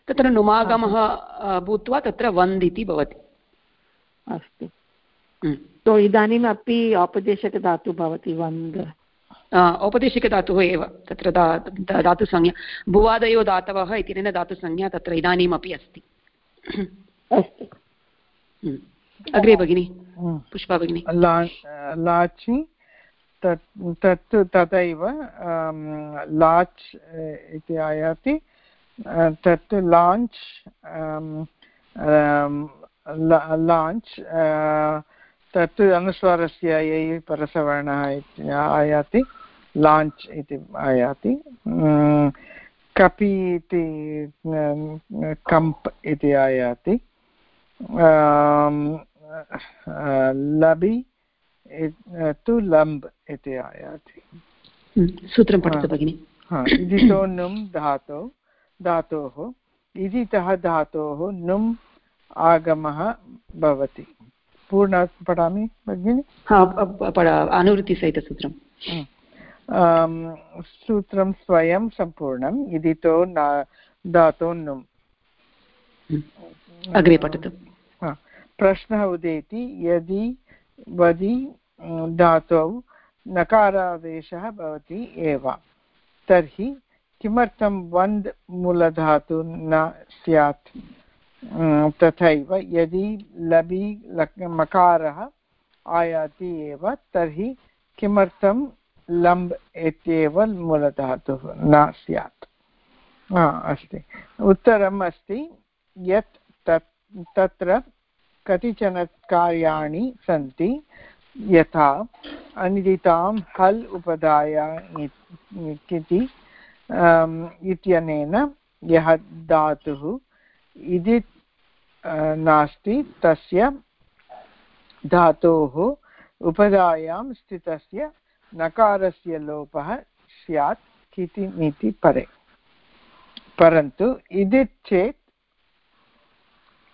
तत्र नुमागमः भूत्वा तत्र वन्द् इति भवति। अस्तु। तो इदानीमपि औपदेशकधातुः भवति वन्द्। औपदेशिकधातुः एव तत्र धातुसंज्ञा भुवादयो धातवः इत्यनेन धातुसंज्ञा तत्र इदानीमपि अस्ति अस्तु अग्रे भगिनि पुष्पा भगिनि लाचि तत्तु तथैव लाच् इति आयाति तत् लाञ्च् लाञ्च् तत् अनुस्वारस्य यै परसवर्णः आयाति लाञ्च् इति आयाति। कपि इति कम्प् इति आयाति। लबि तु लम्ब् इति आयाति। सूत्रं पठतु भगिनि। इदितो नुम् धातौ धातोः इदितः धातोः नुम् आगमः भवति। पूर्ण पठामि भगिनि? अनुवृत्तिसहितसूत्रं सूत्रं स्वयं सम्पूर्णम् इदितो न धातो नुम् अग्रे पठतु। प्रश्नः उदेति यदि वदि धातौ नकारादेशः भवति एव तर्हि किमर्थं वन्द् मूलधातु न स्यात्? तथैव यदि लबि मकारः आयाति एव तर्हि किमर्थं लम्ब् इत्येव मूलधातुः, न स्यात्। अस्ति। उत्तरम् अस्ति, यत् तत्, तत्र कतिचन कार्याणि सन्ति, यथा अनिदितां हल् उपधाय इति इत्यनेन यः धातुः इति नास्ति, तस्य धातोः उपधायां स्थितस्य नकारस्य लोपः स्यात् इति नीति परे। परन्तु इति चेत्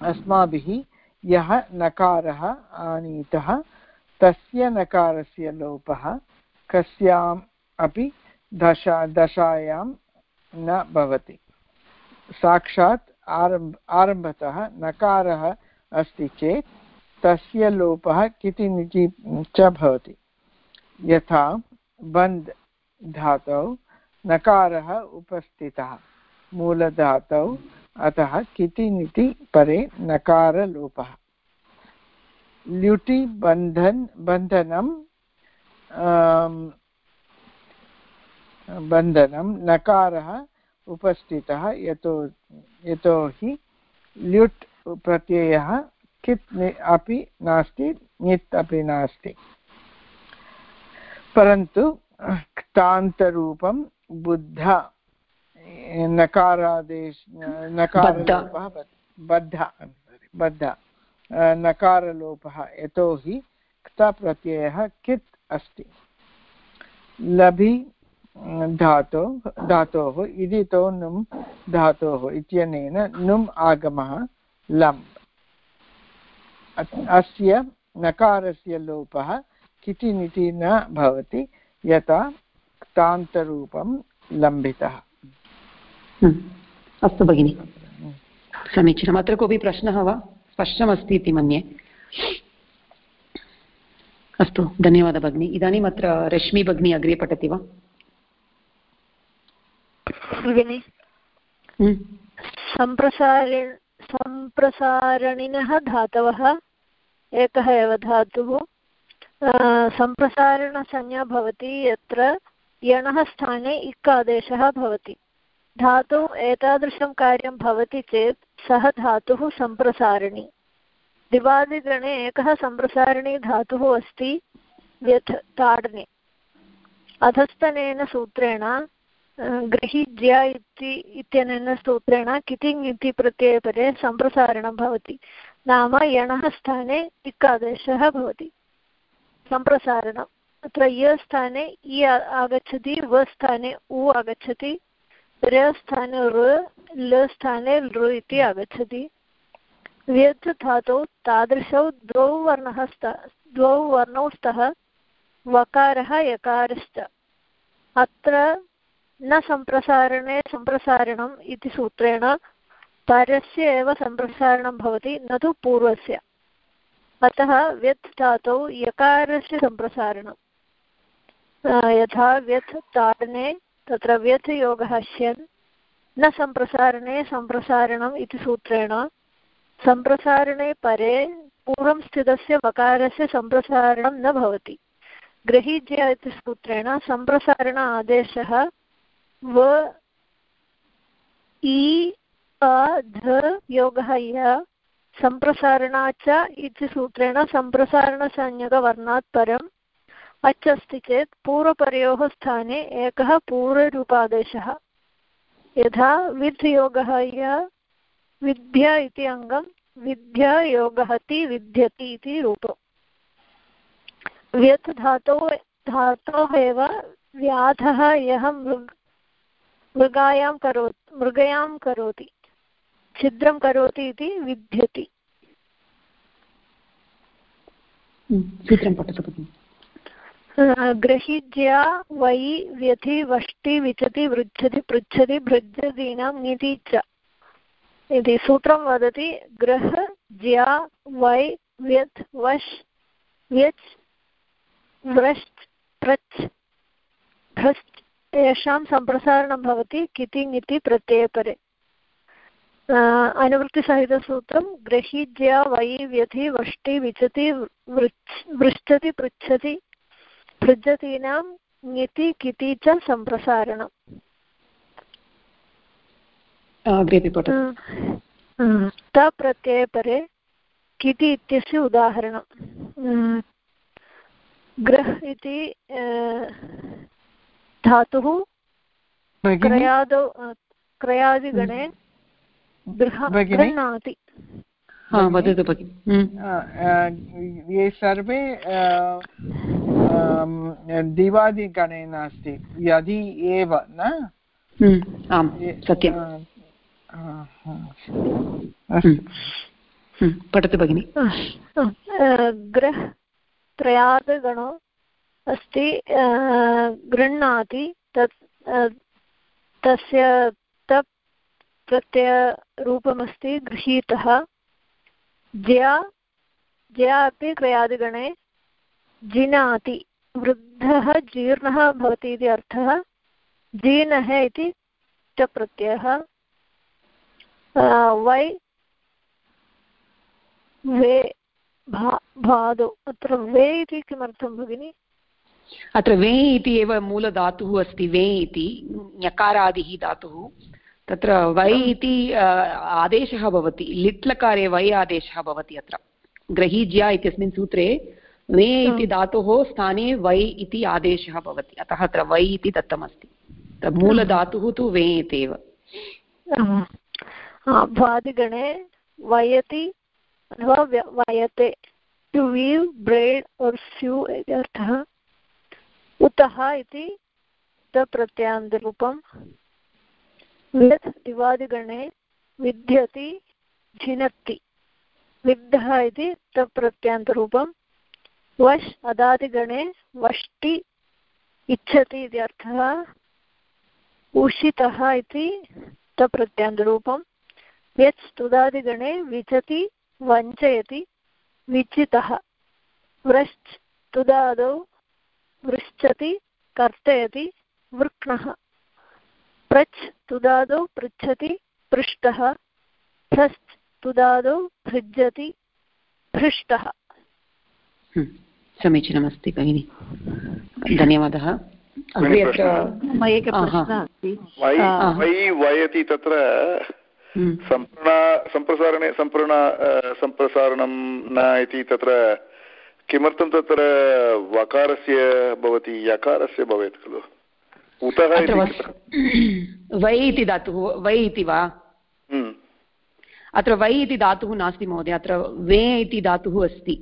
अस्माभिः यः नकारः आनीतः, तस्य नकारस्य लोपः कस्याम् अपि दशा, दशायां न भवति। साक्षात् आरंभ, आरम्भतः नकारः अस्ति चेत् तस्य लोपः कितिनिचि च भवति। यथा बन्द् धातौ नकारः उपस्थितः। मूलधातौ अतः कितिनिति परे नकारलोपः। ल्युटि बन्धन्, बन्धनं बन्धनं, नकारः उपस्थितः यतो यतोहि ल्युट् प्रत्ययः कित् अपि नास्ति, नित् अपि नास्ति। परन्तु क्तान्तरूपं बुद्ध, नकारादेश, नकारलोपः बद्ध। बद्ध नकारलोपः, यतोहि क्तप्रत्ययः कित् अस्ति? लभि धातो, धातोः, इदितो नुम् धातोः इत्यनेन नुम् आगमः लम् अस्य नकारस्य लोपः किति निति न भवति यथा क्तान्तरूपं लम्बितः हम्म। अस्तु भगिनि। समीचीनम्। अत्र कोऽपि प्रश्नः वा? स्पष्टमस्ति इति मन्ये। अस्तु धन्यवादः भगिनि। इदानीम् अत्र रश्मि भगिनी अग्रे पठति वा? भगिनि हम्म। सम्प्रसारि सम्प्रसारणिनः धातवः एकः एव धातुः। सम्प्रसारणसंज्ञा भवति यत्र यणः स्थाने इक् आदेशः भवति धातु एतादृशं कार्यं भवति चेत् सः धातुः सम्प्रसारिणी दिवादिगणे एकः सम्प्रसारिणी धातुः अस्ति यत् ताडने अधस्तनेन सूत्रेण गृहीज्य इति इत्यनेन सूत्रेण कितिङ् इति प्रत्ययपरे सम्प्रसारणं भवति नाम यणः स्थाने इक्कादेशः भवति सम्प्रसारणम्। अत्र य स्थाने इ आगच्छति, व स्थाने उ आगच्छति, र स्थाने ऋ, ल स्थाने लृ इति आगच्छति। व्यत् धातौ तादृशौ द्वौ वर्णः स्त द्वौ वर्णौ स्तः, वकारः यकारश्च। अत्र न सम्प्रसारणे सम्प्रसारणम् इति सूत्रेण, परस्य एव सम्प्रसारणं भवति, न तु पूर्वस्य। अतः व्यत् धातौ यकारस्य सम्प्रसारणं यथा व्यत् ताडने तत्र व्यथयोगः स्यन् न सम्प्रसारणे सम्प्रसारणम् इति सूत्रेण, सम्प्रसारणे परे पूर्वं स्थितस्य वकारस्य सम्प्रसारणं न भवति। गृहीज्य इति सूत्रेण सम्प्रसारण आदेशः व इ अ, ध, योगः य सम्प्रसारणा च इति सूत्रेण सम्प्रसारणसंज्ञकवर्णात् परं अच् अस्ति चेत् पूर्वपरयोः स्थाने एकः पूर्वरूपादेशः। यथा विध् योगः य विद्य इति अङ्गं, विद्य योगहति विद्यति इति रूपम्। व्यत् धातोः धातोः एव व्याधः यः मृग्, मृगायां करो मृगयां करोति। छिद्रं करोति इति विद्यति सूत्रं गृहीज्या वै व्यथि वष्टि विचति वृच्छति पृच्छति भृजतीनां ङिति च। इति सूत्रं वदति गृह ज्या वै व्यथ् वश् व्यच् व्रश्च प्रच् भ्रश्च येषां सम्प्रसारणं भवति कितिङ् इति प्रत्ययपरे। अनुवृत्तिसहितसूत्रं गृहीज्या वै व्यथि वष्टि विचति वृच् पृच्छति भृजतीनां ङिति किति च सम्प्रसारणम् तप्रत्ययपरे किति इत्यस्य उदाहरणं ग्रह इति धातुः क्रयादौ क्रयादिगणे गृह्णाति। वदतु भगिनि। ये सर्वे दिवादिगणे नास्ति। यदि एव न? हम्म, आम् सत्यं हम्म, हम्म, पठतु भगिनि। ग्रह त्रयादगणो अस्ति गृह्णाति तत् तस्य प्रत्ययरूपमस्ति गृहीतः। ज्या, जया अपि क्रयादिगणे जिनाति, वृद्धः जीर्णः भवति इति अर्थः, जीनः इति च प्रत्ययः। वै, वे भादौ, अत्र वे इति किमर्थं भगिनि? अत्र वे इति एव मूलधातुः अस्ति, वे इति, ञकारादिः धातुः। तत्र वै इति आदेशः भवति। लिट्लकारे वै आदेशः भवति अत्र। ग्रहीज्या इत्यस्मिन् सूत्रे वे इति धातोः स्थाने वै इति आदेशः भवति। अतः अत्र वै इति दत्तमस्ति। मूलधातुः तु वे इत्येव। भ्वादिगणे वयति अथवा वयते। To weave braid or few इति अर्थः उतः इति प्रत्ययान्तरूपं विद् दिवादिगणे विद्यति झिनत्ति विद्धः इति तप्रत्ययान्तरूपं वश् अदादिगणे वष्टि इच्छति इति अर्थः उषितः इति तप्रत्ययान्तरूपं यत् स्तुदादिगणे विचति वञ्चयति विचितः। व्रश्च तुदादौ वृश्चति कर्तयति वृक्णः। प्रच् तुदादौ पृच्छति पृष्टः। भ्रश्च तुदादौ भृज्यति भृष्टः। हम्म, समीचीनमस्ति भगिनि। धन्यवादः। वयति तत्र हम्म। सम्प्रणा सम्प्रसारणे सम्प्रणा सम्प्रसारणं न इति तत्र किमर्थं तत्र वकारस्य भवति यकारस्य भवेत् खलु? उतः वै इति धातुः वै इति वा? हम्म। अत्र वै इति धातुः नास्ति महोदय अत्र वे इति धातुः अस्ति।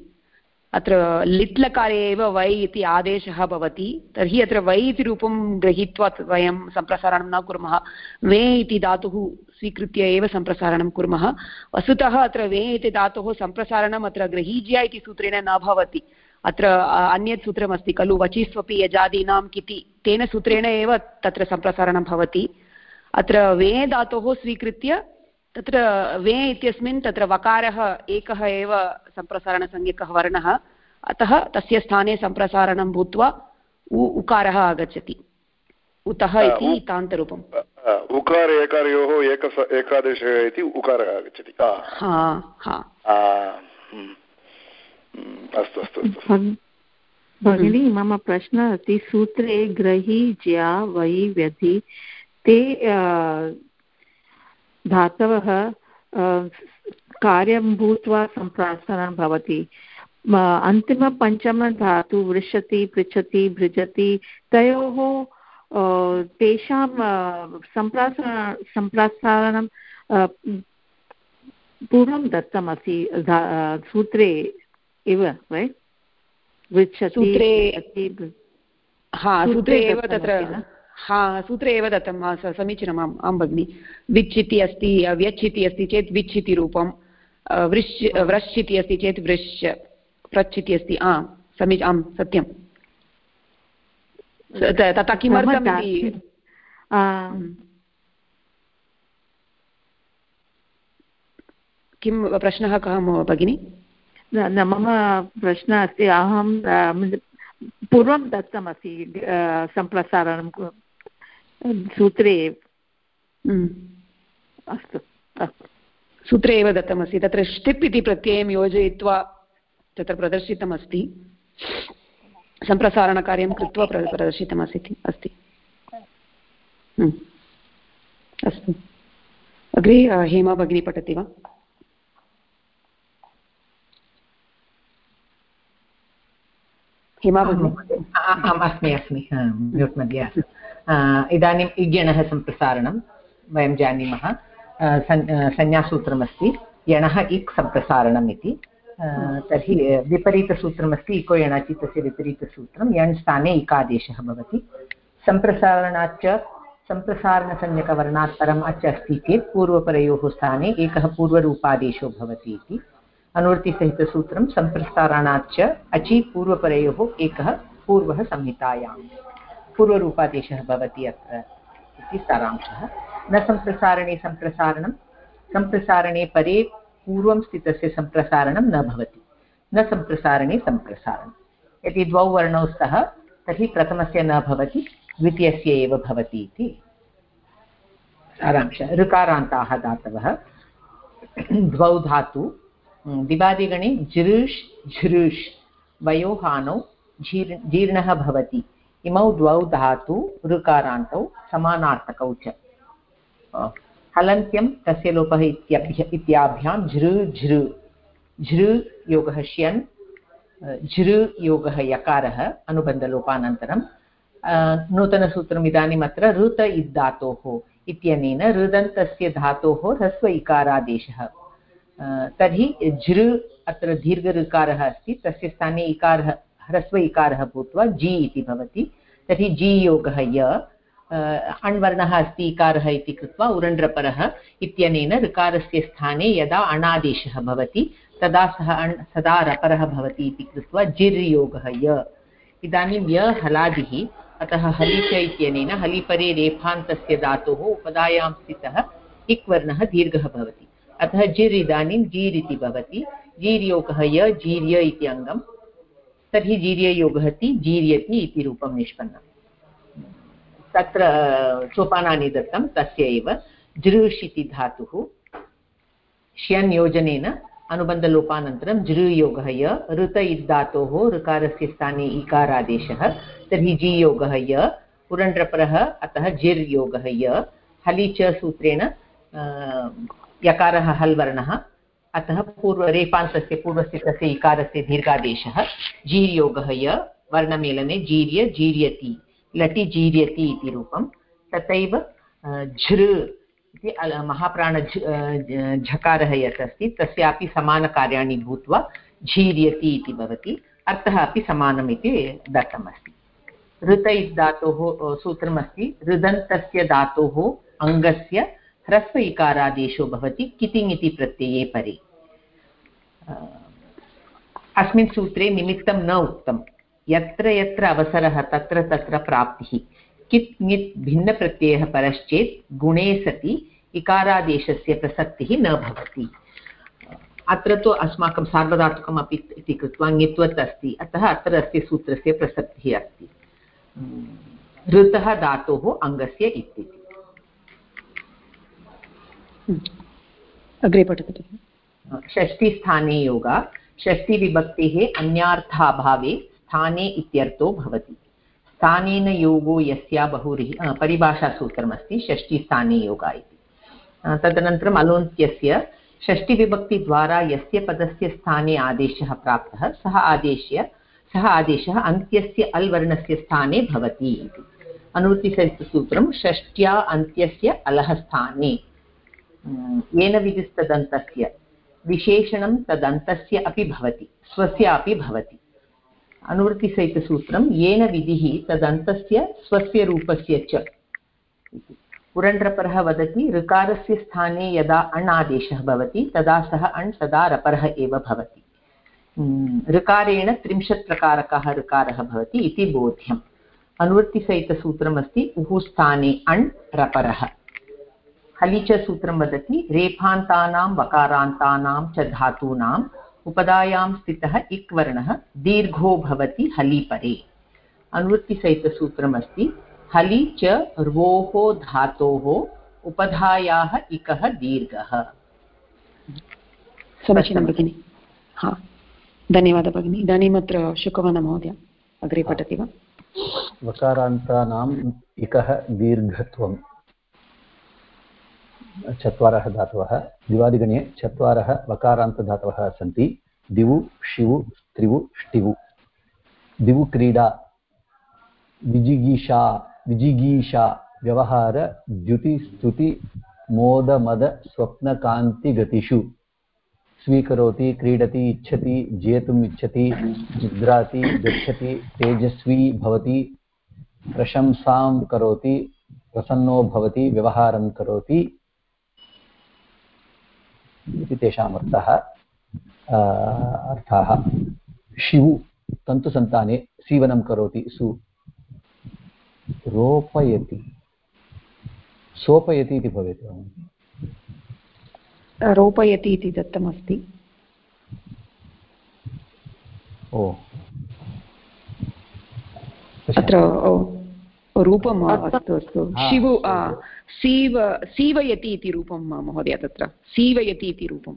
अत्र लिट्लकारे एव वै इति आदेशः भवति तर्हि अत्र वै इति रूपं गृहीत्वा वयं सम्प्रसारणं न कुर्मः। वे इति धातुः स्वीकृत्य एव सम्प्रसारणं कुर्मः। वस्तुतः अत्र वे इति धातोः सम्प्रसारणम् अत्र गृहीज्या इति सूत्रेण न भवति। अत्र अन्यत् सूत्रमस्ति खलु वचिस्वपि यजादीनां किति। तेन सूत्रेण एव तत्र सम्प्रसारणं भवति। अत्र वे धातोः स्वीकृत्य तत्र वे इत्यस्मिन् तत्र वकारः एकः एव सम्प्रसारणसंज्ञकः वर्णः। अतः तस्य स्थाने सम्प्रसारणं भूत्वा उ उकारः आगच्छति। उतः इति तान्तरूपम्। उकार एकारयोः एक एकादशः इति उकारः आगच्छति। हम्म, हम्म, अस्तु अस्तु भगिनी मम प्रश्नः अस्ति सूत्रे ग्रही ज्या वै व्यधि ते धातवः कार्यं भूत्वा सम्प्रासनं भवति। अन्तिमपञ्चमधातु वृषति पृच्छति भृजति तयोः तेषां सम्प्रासरण सम्प्रासारणं पूर्वं दत्तमस्ति सूत्रे। एव वृच्छति हा सूत्रे एव तत्र हा सूत्रे एव दत्तं समीचीनम् आम् आं भगिनि। विच् इति अस्ति व्यच् इति अस्ति चेत् विच् इति रूपं वृश् व्रश् इति अस्ति चेत् वृश् प्रच् इति अस्ति आम् समी आं सत्यं तथा किमर्थम् इति? किं प्रश्नः कः भगिनि? न मम प्रश्नः अस्ति अहं पूर्वं दत्तमस्ति सम्प्रसारणं सूत्रे हम्म। अस्तु अस्तु। सूत्रे एव दत्तमस्ति तत्र ष्टिप् इति प्रत्ययं योजयित्वा तत्र प्रदर्शितमस्ति। सम्प्रसारणकार्यं कृत्वा प्रदर्शितमस्ति अस्ति। हम्म। अस्तु। अग्रे हेमा भगिनी पठति वा? हेमा भगिनी? अस्मि अस्मि. म्यूट् मध्ये इदानीम् इज्ञणः सम्प्रसारणं वयं जानीमः. संज्ञासूत्रमस्ति यणः इक् सम्प्रसारणम् इति. तर्हि विपरीतसूत्रमस्ति इको यणाचि तस्य विपरीतसूत्रं. यण् स्थाने इकादेशः भवति. सम्प्रसारणाच्च सम्प्रसारणसंज्ञकवर्णात् परम् अच् अस्ति चेत् पूर्वपरयोः स्थाने एकः पूर्वरूपादेशो भवति इति. अनुवृत्तिसहितसूत्रं सम्प्रसारणाच्च अचि पूर्वपरयोः एकः पूर्वः संहितायाम् पूर्वरूपादेशः भवति अत्र इति सारांशः। न सम्प्रसारणे सम्प्रसारणं, सम्प्रसारणे परे पूर्वं स्थितस्य सम्प्रसारणं न भवति। न सम्प्रसारणे सम्प्रसारणं यदि द्वौ वर्णौ स्तः तर्हि प्रथमस्य न भवति, द्वितीयस्य एव भवति इति। सारांशः। ऋकारान्ताः धातवः। द्वौ धातु दिवादिगणे जृष् झृष् वयोहानौ जीर् जीर्णः भवति इमौ द्वौ धातु ऋकारान्तौ समानार्थकौ च हलन्त्यं तस्य लोपः इत्यभ्य इत्याभ्यां झृ झृ झृ योगः श्यन् झृ योगः यकारः अनुबन्धलोपानन्तरं नूतनसूत्रम् इदानीम् अत्र ऋत इद्धातोः इत्यनेन ऋदन्तस्य धातोः ह्रस्व इकारादेशः तर्हि झृ अत्र दीर्घऋकारः अस्ति, तस्य स्थाने इकारः, ह्रस्व इकारः भूत्वा जि इति भवति। तर्हि जि योगः य। अण्वर्णः अस्ति, इकारः इति कृत्वा उरण्ड्रपरः इत्यनेन ऋकारस्य स्थाने यदा अणादेशः भवति, तदा सः अण्, सदा रपरः भवति इति कृत्वा य। इदानीं य हलादिः, अतः हलिच इत्यनेन हलिपरे रेफान्तस्य धातोः उपदायां स्थितः इक् वर्णः दीर्घः भवति। अतः जिर् इदानीं जीर् इति भवति। जीर्योगः य जीर्य इति अङ्गं। तर्हि जीर्ययोगः ति जीर्यति इति रूपं निष्पन्नम्। तत्र सोपानानि दत्तं, तस्य एव। जृष् इति धातुः। श्यन् योजनेन अनुबन्धलोपानन्तरं जृयोगः य ऋत इद्धातोः ऋकारस्य स्थाने इकारादेशः तर्हि जीयोगः य पुरण्ड्रपरः, अतः जिर् योगः य। हलि च सूत्रेण यकारः हल् वर्णः अतः पूर्व रेपान्तस्य पूर्वस्य तस्य इकारस्य दीर्घादेशः। जीर्योगः य, वर्णमेलने जीर्य, जीर्यति। लटि जीर्यति इति रूपं तथैव झृ इति महाप्राण झकारः यत् अस्ति, तस्यापि समानकार्याणि भूत्वा झीर्यति इति भवति। अर्थः अपि दत्तमस्ति। ऋत इति धातोः सूत्रमस्ति। ऋदन्तस्य धातोः अङ्गस्य ह्रस्व इकारादेशो भवति, कितिङ् इति प्रत्यये परे। अस्मिन् सूत्रे निमित्तं न उक्तं। यत्र यत्र अवसरः, तत्र तत्र प्राप्तिः। कित् ङित् भिन्नप्रत्ययः परश्चेत् गुणे सति, इकारादेशस्य प्रसक्तिः न भवति। अत्र तु अस्माकं सार्वधातुकम् अपि इति कृत्वा ङित्वत् अस्ति। अतः अत्र अस्य सूत्रस्य प्रसक्तिः अस्ति। ऋतः धातोः अङ्गस्य इत्येति अग्रे पठतु षष्ठीस्थाने योगा, षष्टिविभक्तेः अन्यार्थाभावे स्थाने इत्यर्थो भवति। स्थानेन योगो यस्या बहुरिः परिभाषासूत्रमस्ति, षष्टिस्थाने योगा इति। तदनन्तरम् अलोन्त्यस्य षष्टिविभक्तिद्वारा यस्य पदस्य स्थाने आदेशः प्राप्तः, सः आदेश्य, सः आदेशः अन्त्यस्य अल् वर्णस्य स्थाने भवति इति। अनुवृत्तिसहितसूत्रं षष्ट्या अन्त्यस्य अलः स्थाने येन विधिस्तदन्तस्य विशेषणं तदन्तस्य अपि भवति, स्वस्यापि भवति। अनुवृत्तिसहितसूत्रं येन विधिः तदन्तस्य स्वस्य रूपस्य च पुरण्ड्रपरः वदति, ऋकारस्य स्थाने यदा अण् आदेशः भवति, तदा सः अण्, सदा रपरः एव भवति। ऋकारेण त्रिंशत् प्रकारकः ऋकारः भवति इति बोध्यम्। अनुवृत्तिसहितसूत्रमस्ति, उः स्थाने अण्, रपरः। हलि च सूत्रं वदति रेफान्तानां वकारान्तानां च धातूनाम् उपदायां स्थितः इक् वर्णः दीर्घो भवति हलिपरे अनुवृत्तिसहितसूत्रमस्ति हलि च र्वोः धातोः उपधायाः इकः दीर्घः। समीचीनं भगिनि। हा। धन्यवादः भगिनि। इदानीम् अत्र शुकवनमहोदय अग्रे पठति वा? वकारान्तानाम् इकः दीर्घत्वं चत्वारः धातवः, दिवादिगणे चत्वारः वकारान्तधातवः सन्ति। दिवु, शिवु, त्रिवु, ष्टिवु। दिवु क्रीडा, विजिगीषा विजिगीषा, व्यवहार द्युतिस्तुति मोदमदस्वप्नकान्तिगतिषु स्वीकरोति, क्रीडति, इच्छति जेतुम् इच्छति निद्राति गच्छति, तेजस्वी भवति, प्रशंसां करोति, प्रसन्नो भवति, व्यवहारं करोति। इति तेषाम् अर्थः अर्थाः शिवु तन्तुसन्ताने सीवनं करोति सु रोपयति। सोपयति इति भवेत् रोपयति इति दत्तमस्ति। ओ। अत्र रूपम् अस्तु अस्तु। शिवु सीव सीवयति इति रूपं महोदय तत्र। सीवयति इति रूपं।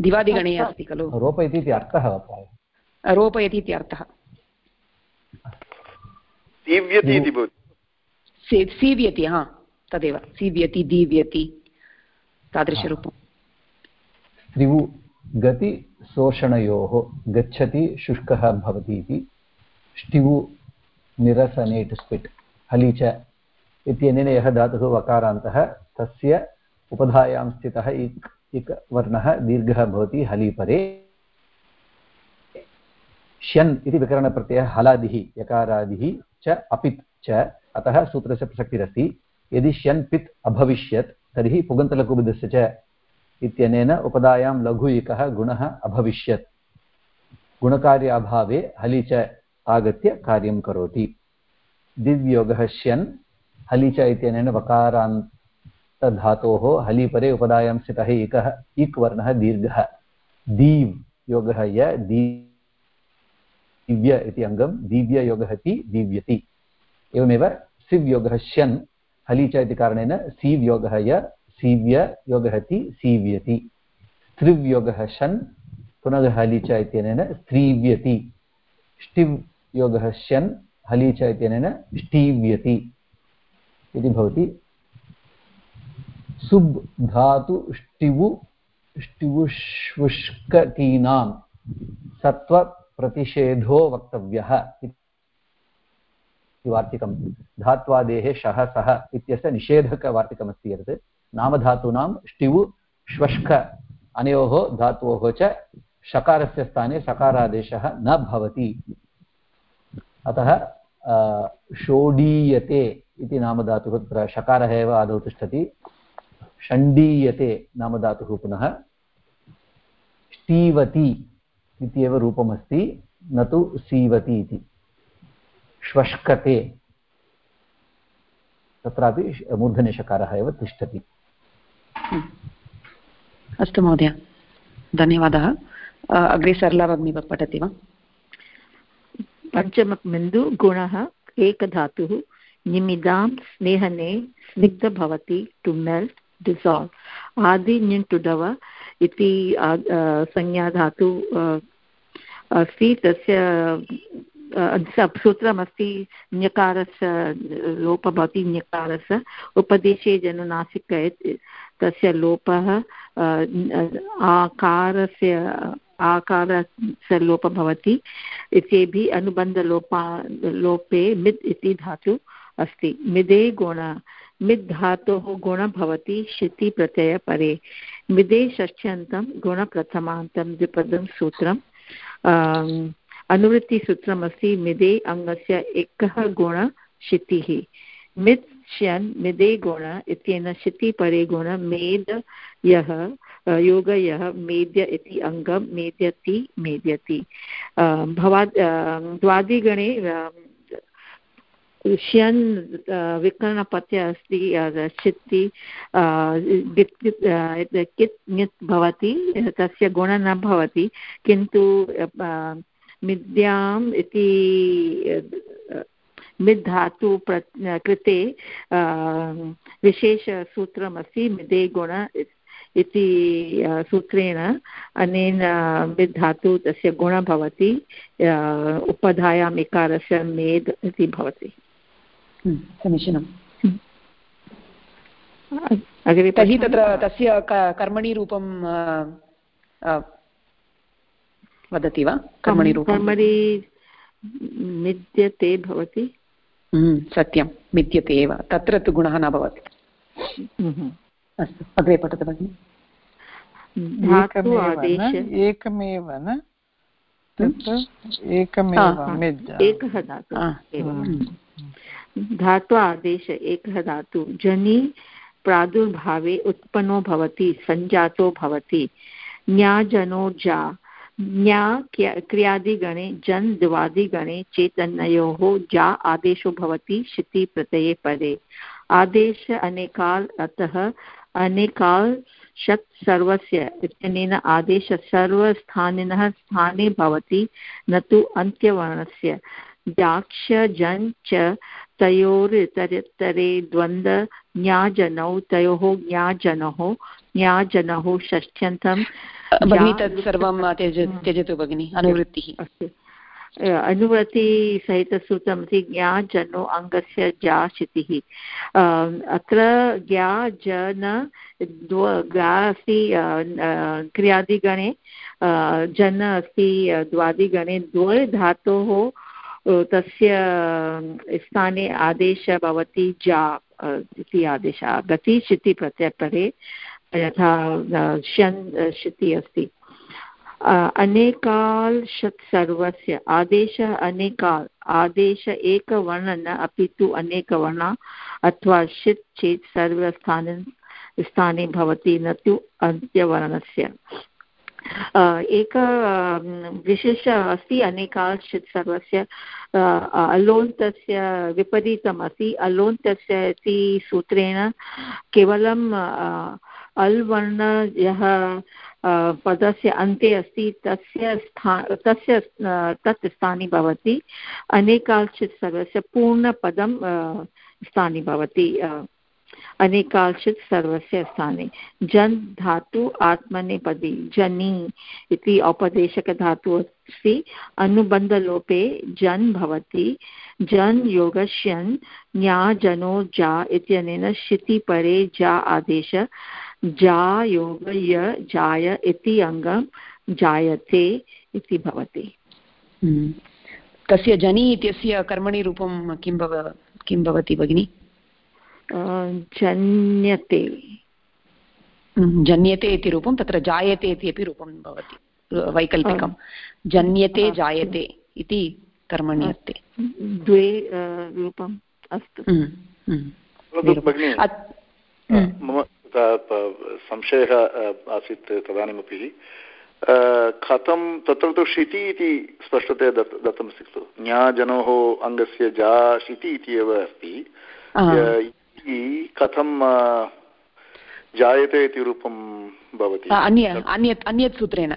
दिवादिगणे अस्ति खलु। रोपयति इति अर्थः रोपयति इति अर्थः। सीव्यति इति भवति। सीव्यति हा तदेव। सीव्यति दीव्यति तादृशरूपं स्त्रिवु गतिशोषणयोः गच्छति शुष्कः भवति इति। ष्टिवु निरसने टु स्पिट्। हलि च इत्यनेन यः धातुः वकारान्तः, तस्य उपधायां स्थितः इक् इक् वर्णः दीर्घः भवति हलिपरे श्यन् इति विकरणप्रत्ययः हलादिः, यकारादिः च अपित् च, अतः सूत्रस्य प्रसक्तिरस्ति। यदि श्यन् पित् अभविष्यत्, तर्हि पुगन्तलकुबुदस्य च इत्यनेन उपदायां लघु इकः गुणः अभविष्यत्। गुणकार्य अभावे हलि च आगत्य कार्यं करोति। दिव्योगः श्यन् हलि च इत्यनेन वकारान्तधातोः हलिपरे उपदायां स्थितः एकः, इक् वर्णः दीर्घः। दीव् योगः य दिव्य इति अङ्गं दिव्ययोगः इति दिव्यति। एवमेव सिव् श्यन् हलि च इति कारणेन सीव् योगः य सीव्य योगः इति सीव्यति। स्त्रिव् योगः शन् पुनः हलि च इत्यनेन स्त्रीव्यति। ष्टिव् योगः शन् हलि च इत्यनेन ष्टीव्यति इति भवति। सुब् धातु ष्टिवु ष्टिवुष्वुष्कटीनां सत्त्वप्रतिषेधो वक्तव्यः इति वार्तिकं। धात्वादेः शः सः इत्यस्य निषेधकवार्तिकमस्ति यत् नामधातूनां ष्टिवु श्वष्क अनयोः धातोः च शकारस्य स्थाने सकारादेशः न भवति। अतः षोडीयते इति नामधातुः तत्र शकारः एव आदौ तिष्ठति। षण्डीयते नामधातुः पुनः। ष्टीवति इत्येव रूपमस्ति। न तु सीवति इति। श्वष्कते। तत्रापि मूर्धन्यषकारः एव तिष्ठति। अस्तु महोदय। धन्यवादः। अग्रे सरला भगिनी पठति वा? पञ्चमबिन्दु गुणः एकधातुः, निमिदां स्नेहने स्निग्ध भवति टु मेल्ट् डिसाल्व् आदि ञ् टु डव इति संज्ञाधातु अस्ति तस्य सूत्रमस्ति, ञकारस्य, लोपः भवति, ञकारस्य उपदेशे जनुनासिक, तस्य लोपः आकारस्य आकारस्य लोपः भवति इत्येभिः अनुबन्धलोपा, लोपे मिद् इति धातु अस्ति। मिदे गुण, मिद् धातोः गुण भवति शितिप्रत्ययपरे मिदे षष्ठ्यन्तं गुणप्रथमान्तं द्विपदं सूत्रम्। अनुवृत्तिसूत्रमस्ति मिदे अङ्गस्य एकः गुण शितिः मित् श्यन् मिदे गुण इत्येन शितिपरे गुण मेद यः योग यः, मेद्य इति अङ्गं, मेद्यति मेद्यति। भवा द्वादिगणे श्यन् विकरणपत्य अस्ति चित्ति कित्, ङित् भवति, तस्य गुणः न भवति, किन्तु मिद्याम् इति मिद् धातु प्र कृते विशेषसूत्रमस्ति मिदे गुण इति सूत्रेण। अनेन मिद् धातु तस्य गुणः भवति उपधायाम् इकारस्य मेद् इति भवति। समीचीनम्। अग्रे तर्हि तत्र तस्य कर्मणि रूपं वदति वा? कर्मणि रूपं। कर्मणि मिद्यते भवति। सत्यं मिद्यते एव तत्र तु गुणः न भवति। अस्तु अग्रे पठतु भगिनि। एकमेव न एकः धातु धात्वा आदेश एकः धातु। जनि प्रादुर्भावे उत्पन्नो भवति सञ्जातो भवति। न्याजनो जा न्या क्रियादिगणे, जन् द्वादिगणे चेतनयोः जा आदेशो भवति शितिप्रत्यये पदे। आदेश अनेकाल् अतः अनेकाल् शक् सर्वस्य इत्यनेन आदेश सर्वस्थानिनः स्थाने भवति, न तु अन्त्यवर्णस्य। जाक्ष जन् च तयोरितरितरे द्वन्द्व ज्ञाजनौ तयोः ज्ञाजनोः ज्ञाजनौ षष्ठ्यन्तं भगिनी तत् सर्वं त्यज त्यजतु भगिनि अनुवृत्तिः। अस्तु। अनुवृत्तिसहितसूत्रमस्ति ज्ञा जनो अङ्गस्य अत्र ज्ञा जन द्व ज्ञा अस्ति क्रियादिगणे जन अस्ति द्वादिगणे द्वे धातोः तस्य स्थाने आदेशः भवति जा इति आदेशः गति प्रत्यपरे यथा शन् शिति अस्ति अनेकाल् षट् सर्वस्य आदेशः अनेकाल्, आदेश एकवर्ण न, अपि तु अनेकवर्ण, अथवा षित् चेत् सर्वस्थाने, स्थाने भवति न तु अन्त्यवर्णस्य। एक विशेष अस्ति अनेकाश्चित् सर्वस्य। अलोन्तस्य विपरीतम् अस्ति अलोन्तस्य इति सूत्रेण केवलं अल् वर्ण यः पदस्य अन्ते अस्ति, तस्य स्था, तस्य तत् स्थाने भवति। अनेकाश्चित् सर्वस्य पूर्णपदं स्थाने भवति अनेकाश्चित् सर्वस्य स्थाने। जन् धातु आत्मनेपदी जनि इति औपदेशकधातुः अस्ति। अनुबन्धलोपे जन् भवति। जन् योगश्यन् ज्ञा जनो, जा इत्यनेन शितिपरे जा आदेश। जा योग य जाय इति अङ्गं जायते इति भवति। हम्म। तस्य जनि इत्यस्य कर्मणि रूपं किं भव किं भवति भगिनि? जन्यते। हम्म, जन्यते इति रूपं तत्र जायते इति अपि रूपं भवति वैकल्पिकं। जन्यते जायते इति कर्मणि अस्ति। द्वे रूपम् अस्तु। हम्म, मम संशयः आसीत् तदानीमपि. कथं तत्र तु शिति इति स्पष्टतया दत्त दत्तमस्ति खलु. ज्ञाजनोः अङ्गस्य जा शिति इति एव अस्ति. कथं जायते इति रूपं भवति? अन्य अन्यत् अन्यत् सूत्रेण.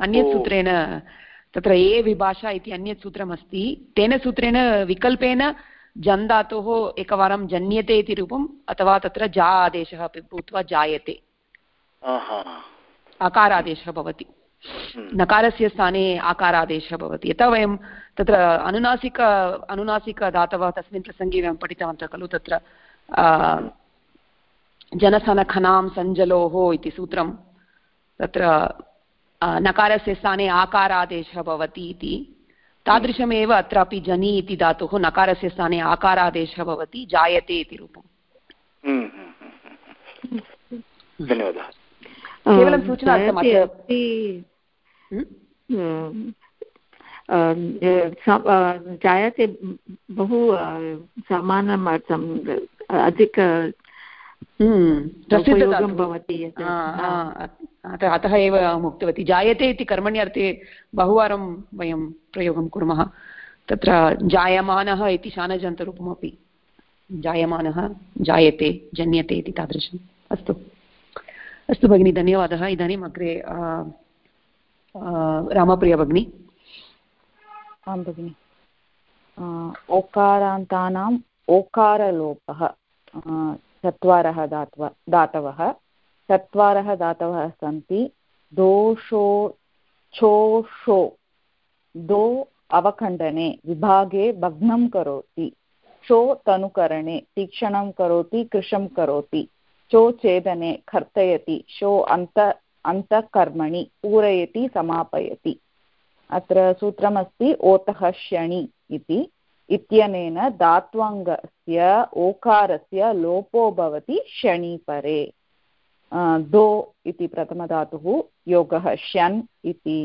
अन्यत् सूत्रेण तत्र ए विभाषा इति अन्यत् सूत्रमस्ति. तेन सूत्रेण विकल्पेन जन् धातोः एकवारं जन्यते इति रूपम् अथवा तत्र जा आदेशः अपि भूत्वा जायते। अकारादेशः भवति। हम्म। नकारस्य स्थाने आकारादेशः भवति। यथा वयं तत्र अनुनासिक अनुनासिकधातवः तस्मिन् प्रसङ्गे वयं पठितवन्तः खलु तत्र जनसनखनां सञ्जलोः इति सूत्रं। तत्र नकारस्य स्थाने आकारादेशः भवति इति। तादृशमेव अत्रापि जनि इति धातुः नकारस्य स्थाने आकारादेशः भवति जायते इति रूपम्। हम्म, हम्म, हम्म, धन्यवादः। केवलं सूचनार्थम् जायते बहु समानम् अर्थम् अधिक अतः एव अहम् उक्तवती जायते इति कर्मण्यर्थे बहुवारं वयं प्रयोगं कुर्मः। तत्र जायमानः इति शानजन्तरूपमपि। जायमानः जायते जन्यते इति तादृशम्। अस्तु। अस्तु भगिनि धन्यवादः। इदानीम् अग्रे रामप्रिया भगिनी। आं भगिनि। ओकारान्तानाम् ओकारलोपः। चत्वारः धात्व धातवः चत्वारः धातवः सन्ति। दोषो, चोषो, दो अवखण्डने, विभागे भग्नं करोति। चो तनुकरणे, तीक्षणं करोति, कृशं करोति। चोच्छेदने कर्तयति। शो अन्त, अन्तःकर्मणि, पूरयति, समापयति। अत्र सूत्रमस्ति, ओतः शणि इति। इत्यनेन धात्वाङ्गस्य ओकारस्य लोपो भवति शणिपरे। दो इति प्रथमधातुः योगः शन् इति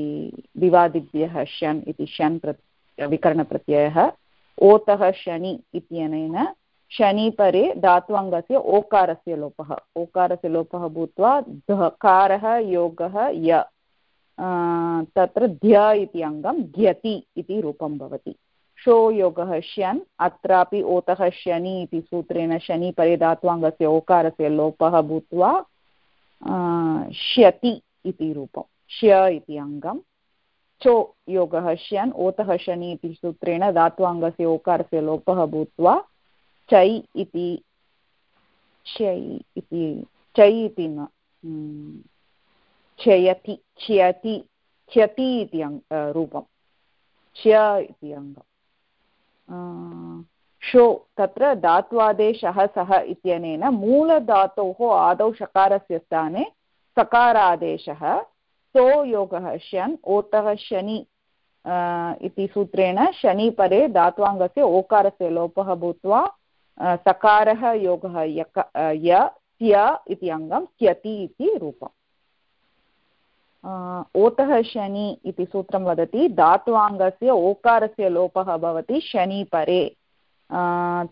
दिवादिभ्यः शन् इति शन् प्र विकरणप्रत्ययः। ओतः शनि इत्यनेन शनिपरे धात्वङ्गस्य ओकारस्य लोपः। ओकारस्य लोपः भूत्वा धकारः योगः य। तत्र ध्य इति अङ्गं ध्यति इति रूपं भवति। शो योगः श्यन् अत्रापि ओतः शनि इति सूत्रेण शनिपरे धात्वाङ्गस्य ओकारस्य लोपः भूत्वा श्यति इति रूपं, श्य इति अङ्गं। चो योगः श्यन् ओतः शनि इति सूत्रेण धात्वाङ्गस्य ओकारस्य लोपः भूत्वा, चै इति चै इति चै इति न क्षयति क्षयति, क्षति इति च्य इति अङ्गम्। शो तत्र धात्वादेशः सः इत्यनेन मूलधातोः आदौ शकारस्य स्थाने सकारादेशः सो योगः शन् ओतः शनि इति सूत्रेण शनिपरे धात्वाङ्गस्य ओकारस्य लोपः भूत्वा सकारः योगः यक य त्य इति अङ्गं त्यति इति रूपम् ओतः शनि इति सूत्रं वदति धात्वाङ्गस्य ओकारस्य लोपः भवति शनिपरे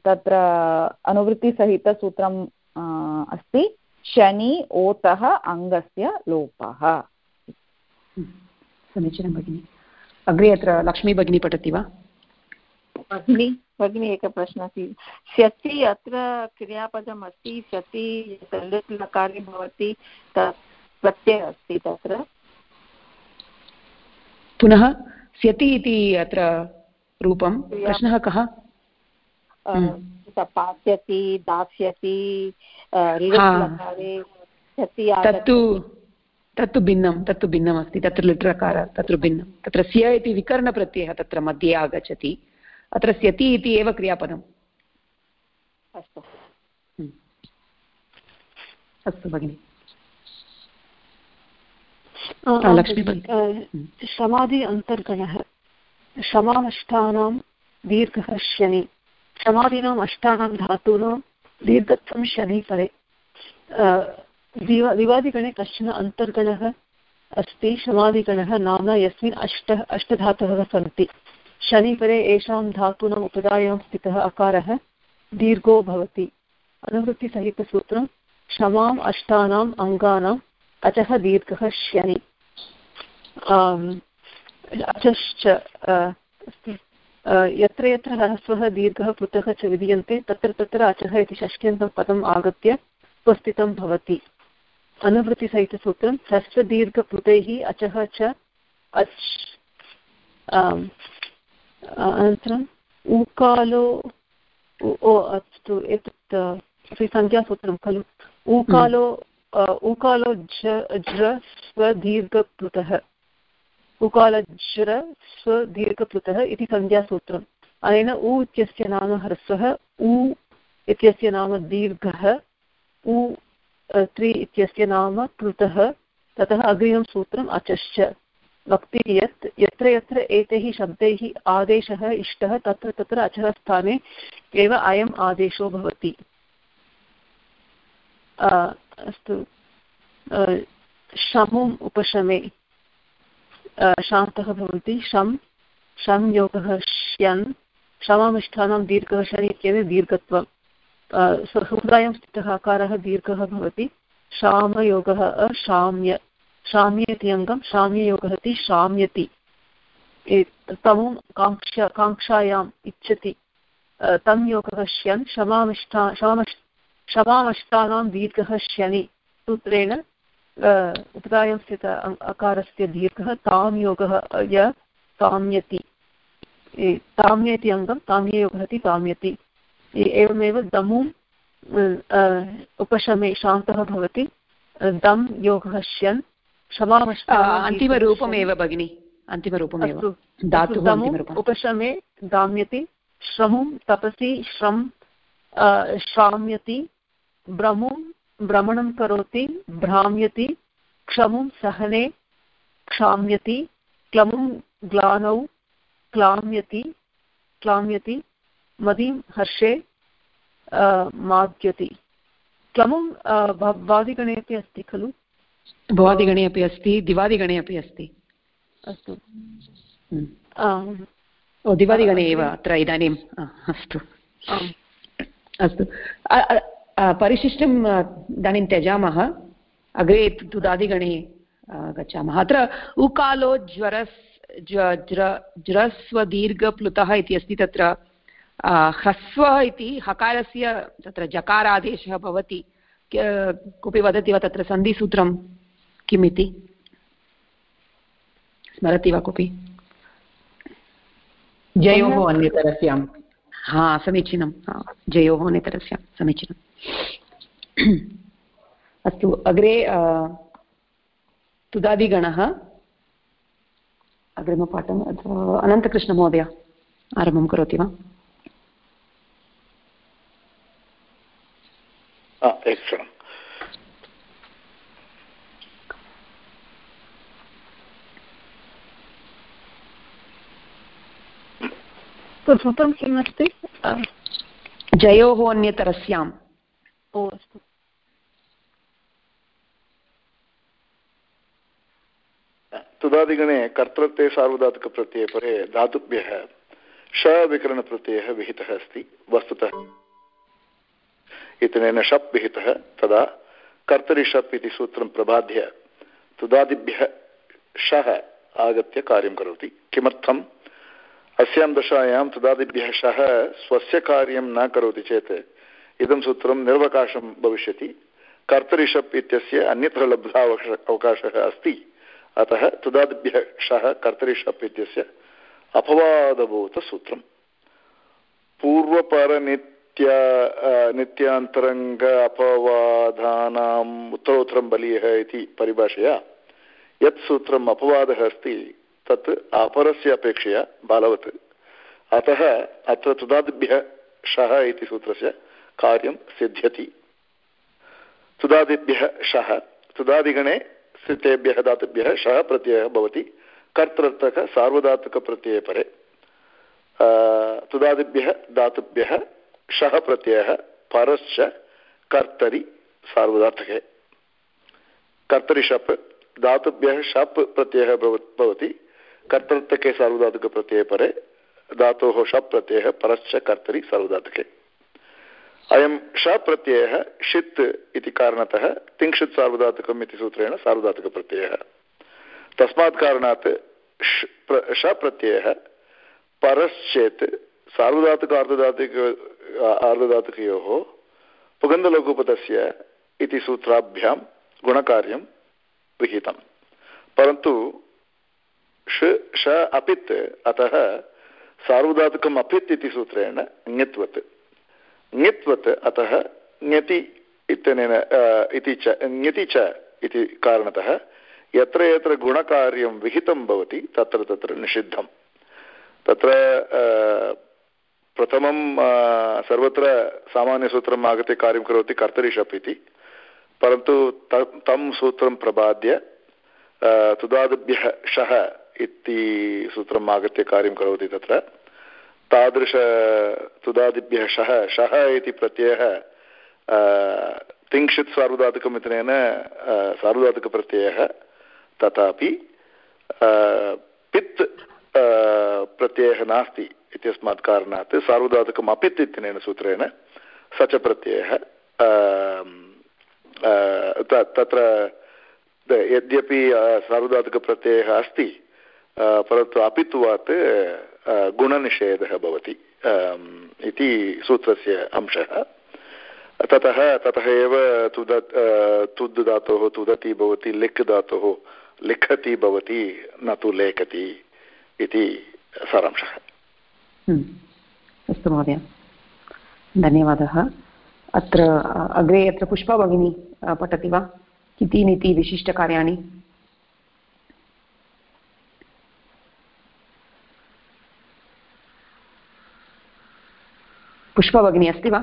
तत्र अनुवृत्तिसहितसूत्रम् अस्ति शनि ओतः अङ्गस्य लोपः। समीचीनं भगिनि। अग्रे अत्र लक्ष्मी भगिनी पठति वा? भगिनी भगिनी एकः प्रश्नः अस्ति। स्यति अत्र क्रियापदम् अस्ति स्यति लकारे भवति प्रत्ययः अस्ति तत्र। पुनः स्यति इति अत्र रूपं। प्रश्नः कः? हम्म। पास्यति दास्यति तत्तु तत्तु भिन्नं तत्तु भिन्नमस्ति तत्र लिट्रकार तत्र भिन्नं। तत्र स्य इति विकरणप्रत्ययः तत्र मध्ये आगच्छति। अत्र स्यति इति एव क्रियापदम्। अस्तु। हम्म। अस्तु भगिनि। समाधि अन्तर्गणः। समाष्टानां दीर्घः शनि। समाधीनाम् अष्टानां धातूनां दीर्घत्वं शनि परे। दिवा दिवादिगणे कश्चन अन्तर्गणः अस्ति समाधिगणः नाम्ना यस्मिन् अष्ट अष्टधातवः सन्ति। शनिपरे येषां धातूनाम् उपदायां स्थितः अकारः दीर्घो भवति। अनुवृत्तिसहितसूत्रं क्षमाम् अष्टानाम् अङ्गानाम् अचः दीर्घः शनि अचश्च अस्ति। यत्र यत्र ह्रस्वः दीर्घः पृथक् च विधीयन्ते, तत्र तत्र अचः इति षष्ट्यन्तं पदम् आगत्य उपस्थितं भवति। अनुवृत्तिसहितसूत्रं ह्रस्वदीर्घपृतैः अचः च अच् अनन्तरम् ऊकालो ओ, अस्तु, एतत् संज्ञासूत्रं खलु। ऊकालो ऊकालो ज्र स्वदीर्घप्लुतः उकालज्र स्वदीर्घप्लुतः इति संज्ञासूत्रम्। अनेन उ इत्यस्य नाम ह्रस्वः, उ इत्यस्य नाम दीर्घः, उ त्रि इत्यस्य नाम प्लुतः। ततः अग्रिमं सूत्रम् अचश्च। वक्ति यत्, यत्र यत्र एतैः शब्दैः आदेशः इष्टः, तत्र तत्र अचः स्थाने एव अयम् आदेशो भवति। अस्तु। शमुम् उपशमे। शान्तः भवन्ति। शं शं योगः श्यन्। शमामिष्ठानां दीर्घः शनि इत्येव दीर्घत्वं समुदायं स्थितः आकारः दीर्घः भवति। शामयोगः अशाम्य। शाम्यति अङ्गं शाम्ययोगः इति शाम्यति। तमुं काङ्क्षा, काङ्क्षायाम् इच्छति। तं योगः श्यन्। शमामिष्ठा शमामष् शमामष्टानां दीर्घः श्यनि सूत्रेण उपधायां स्थित अकारस्य दीर्घः तां योगः य ताम्यति। ताम्यति अङ्गं ताम्ययोगः इति ताम्यति। एवमेव दमुम् उपशमे शान्तः भवति। दम् योगः श्यन् अन्तिमरूपमेव भगिनि अन्तिमरूपमेव। धातुः उपशमे दाम्यति श्रमुं तपसि श्रम् श्राम्यति भ्रमुं भ्रमणं करोति भ्राम्यति क्षमुं सहने क्षाम्यति क्लमुं ग्लानौ क्लाम्यति क्लाम्यति मदीं हर्षे माद्यति। क्लमुं वादिगणे अपि अस्ति खलु? भवादिगणे अपि अस्ति दिवादिगणे अपि अस्ति। अस्तु। दिवादिगणे एव अत्र इदानीम् अस्तु। अस्तु। परिशिष्टं इदानीं त्यजामः। अग्रे तुदादिगणे गच्छामः। अत्र उकालो ज्वरस् ज्र, ज्रस्वदीर्घप्लुतः इति अस्ति तत्र। ह्रस्व इति हकारस्य तत्र जकारादेशः भवति। कोऽपि वदति वा तत्र सन्धिसूत्रं किम् इति स्मरति वा कोऽपि? जयोः अन्यतरस्यां हा समीचीनं. जयोः नेतरस्य समीचीनम् अस्तु अग्रे तुदादिगणः. अग्रिमपाठम् अनन्तकृष्णमहोदय आरम्भं करोति वा? एकक्षणम् सूत्रं किम् अस्ति जयोः अन्यतरस्याम् ओ अस्तु। तुदादिगणे कर्तृत्वे सार्वधातुकप्रत्यये परे धातुभ्यः शविकरणप्रत्ययः विहितः अस्ति वस्तुतः। इत्यनेन शप् विहितः तदा कर्तरि शप् इति सूत्रं प्रबाध्य तुदादिभ्यः शः आगत्य कार्यं करोति। किमर्थम्? अस्यां दशायां तुदादिभ्यः शः स्वस्य कार्यं न करोति चेत् इदं सूत्रं निर्वकाशं भविष्यति। कर्तरिषप् इत्यस्य अन्यत्र लब्धावकाश अवकाशः अस्ति। अतः तुदादिभ्यः शः कर्तरिषप् इत्यस्य अपवादभूतसूत्रम् पूर्वपरनित्य नित्यान्तरङ्ग अपवादानाम् उत्तरोत्तरं बलीयः इति परिभाषया यत् सूत्रम् अपवादः अस्ति तत् अपरस्य अपेक्षया बालवत्। अतः अत्र तुदादिभ्यः शः इति सूत्रस्य कार्यं सिद्ध्यति। तुदादिभ्यः शः। तुदादिगणे स्थितेभ्यः धातुभ्यः शः प्रत्ययः भवति। कर्तृर्थकसार्वधातुकप्रत्यये परे। तुदादिभ्यः धातुभ्यः शः प्रत्ययः परश्च कर्तरि सार्वधातुके कर्तरि शप् धातुभ्यः शप् प्रत्ययः भवति। कर्तृत्वके सार्वधातुकप्रत्यये परे, धातोः शप् प्रत्ययः परश्च कर्तरि सार्वधातुके अयं शप्रत्ययः षित् इति कारणतः तिङ्क्षित् सार्वधातुकम् इति सूत्रेण सार्वधातुकप्रत्ययः तस्मात् कारणात् शप्रत्ययः परश्चेत् सार्वधातुक अर्धधातुक अर्धधातुकयोः पुगन्धलघुपतस्य इति सूत्राभ्यां गुणकार्यं विहितं परन्तु ष श, अपित्, अतः सार्वधातुकम् अपित् इति सूत्रेण ङित्वत् ङित्वत् अतः ङति इत्यनेन इति च ङति च इति कारणतः यत्र यत्र गुणकार्यं विहितं भवति, तत्र तत्र निषिद्धं तत्र प्रथमं सर्वत्र सामान्यसूत्रम् आगत्य कार्यं करोति कर्तरिषप् इति परन्तु तं सूत्रं प्रबाद्य तुदादिभ्यः शः इति सूत्रम् आगत्य कार्यं करोति तत्र। तादृश, तुदादिभ्यः शः शः इति प्रत्ययः तिङ्क्षित् सार्वधातुकम् इत्यनेन सार्वधातुकप्रत्ययः तथापि पित् प्रत्ययः नास्ति इत्यस्मात् कारणात् सार्वधातुकम् अपित् इत्यनेन सूत्रेण स च प्रत्ययः तत्र, यद्यपि सार्वधातुकप्रत्ययः अस्ति परन्तु अपित्वात् गुणनिषेधः भवति इति सूत्रस्य अंशः। ततः ततः एव तुद तुद् धातोः, तुदति भवति लिक् धातोः, लिखति भवति, न तु लेखति इति सारांशः। अस्तु महोदय। धन्यवादः। अत्र अग्रे अत्र पुष्पा भगिनी पठति वा? किति नीति पुष्पा भगिनी, अस्ति वा?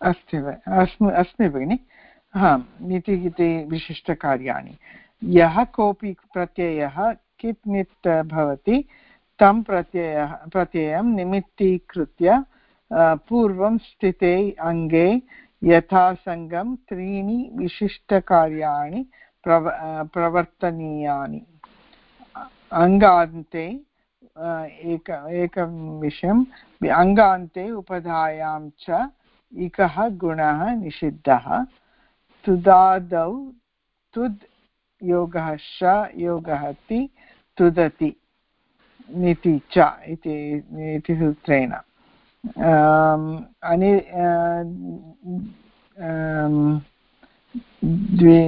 अस्ति वा? अस्मि अस्मि भगिनि। हा इति इति विशिष्टकार्याणि। यः कोऽपि प्रत्ययः कित् नित् भवति, तं प्रत्ययः, प्रत्ययं निमित्तीकृत्य पूर्वं स्थिते अङ्गे यथासङ्गं त्रीणि विशिष्टकार्याणि प्रव प्रवर्तनीयानि। अङ्गान्ते एक, एकं विषयम् अङ्गान्ते उपधायां च इकः गुणः निषिद्धः। तुदादौ, तुद् योगः श, योगः ति, तुदति, निति च इति सूत्रेण। अनि द्वे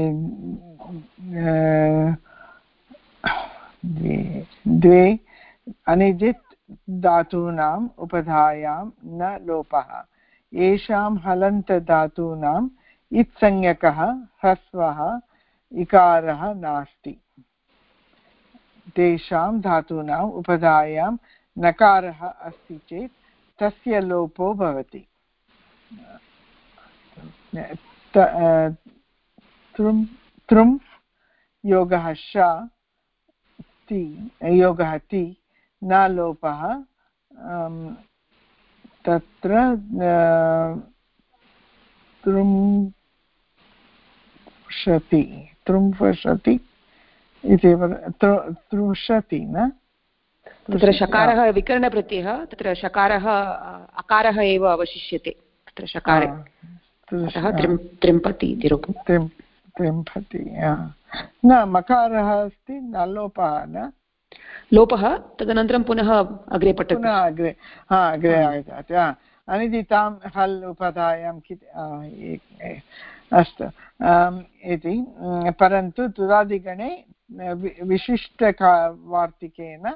द्वे अनिजित् धातूनाम् उपधायां न लोपः। येषां हलन्तधातूनाम् इत्संज्ञकः ह्रस्वः, इकारः नास्ति। तेषां धातूनाम् उपधायां नकारः अस्ति चेत् तस्य लोपो भवति। तृम् योगः श, ति, योगः ति न लोपः तत्र तृंशति तृंशति इति तृंशति न? तत्र शकारः विकरणप्रत्ययः तत्र शकारः अकारः एव अवशिष्यते तत्र शकारे। अतः त्रिम्पति इति रूपं त्रिम्पति न मकारः अस्ति न लोपः न? लोपः तदनन्तरं पुनः अग्रे पठतु पुनः अग्रे। हा अग्रे आगच्छति हा अनिदितां हल् उपधायां अस्तु। इति परन्तु तुदादिगणे विशिष्टवार्तिकेन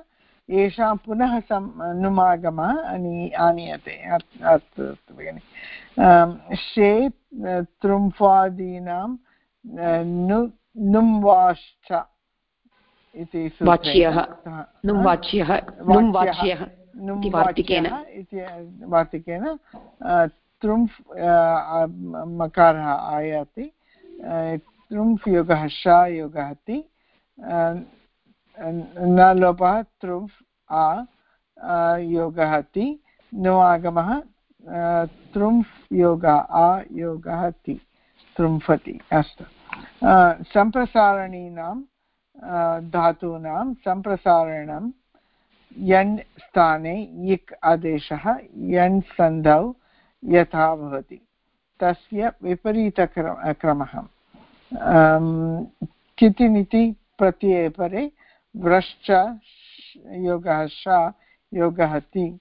येषां पुनः सम् नुमागमः अनि आनीयते। अस्तु अस्तु भगिनि। शेत् तृम्फादीनां नु नुम्वाश्च। इति वाच्यः वार्तिकेन। इति वार्तिकेन तृम्फ् मकारः आयाति। तृम्फ् योगः श योगः ति। न लोपः तृम्फ् आ योगः ति। नो आगमः तृम्फ् योग आ योगः ति। तृम्फति अस्तु। सम्प्रसारणीनां धातूनां सम्प्रसारणं यण् स्थाने इक् आदेशः यण् सन्धौ यथा भवति। तस्य विपरीतक्रम, क्रमः। चितिनिति प्रत्यये परे व्रश्च योगः, श योगः ति,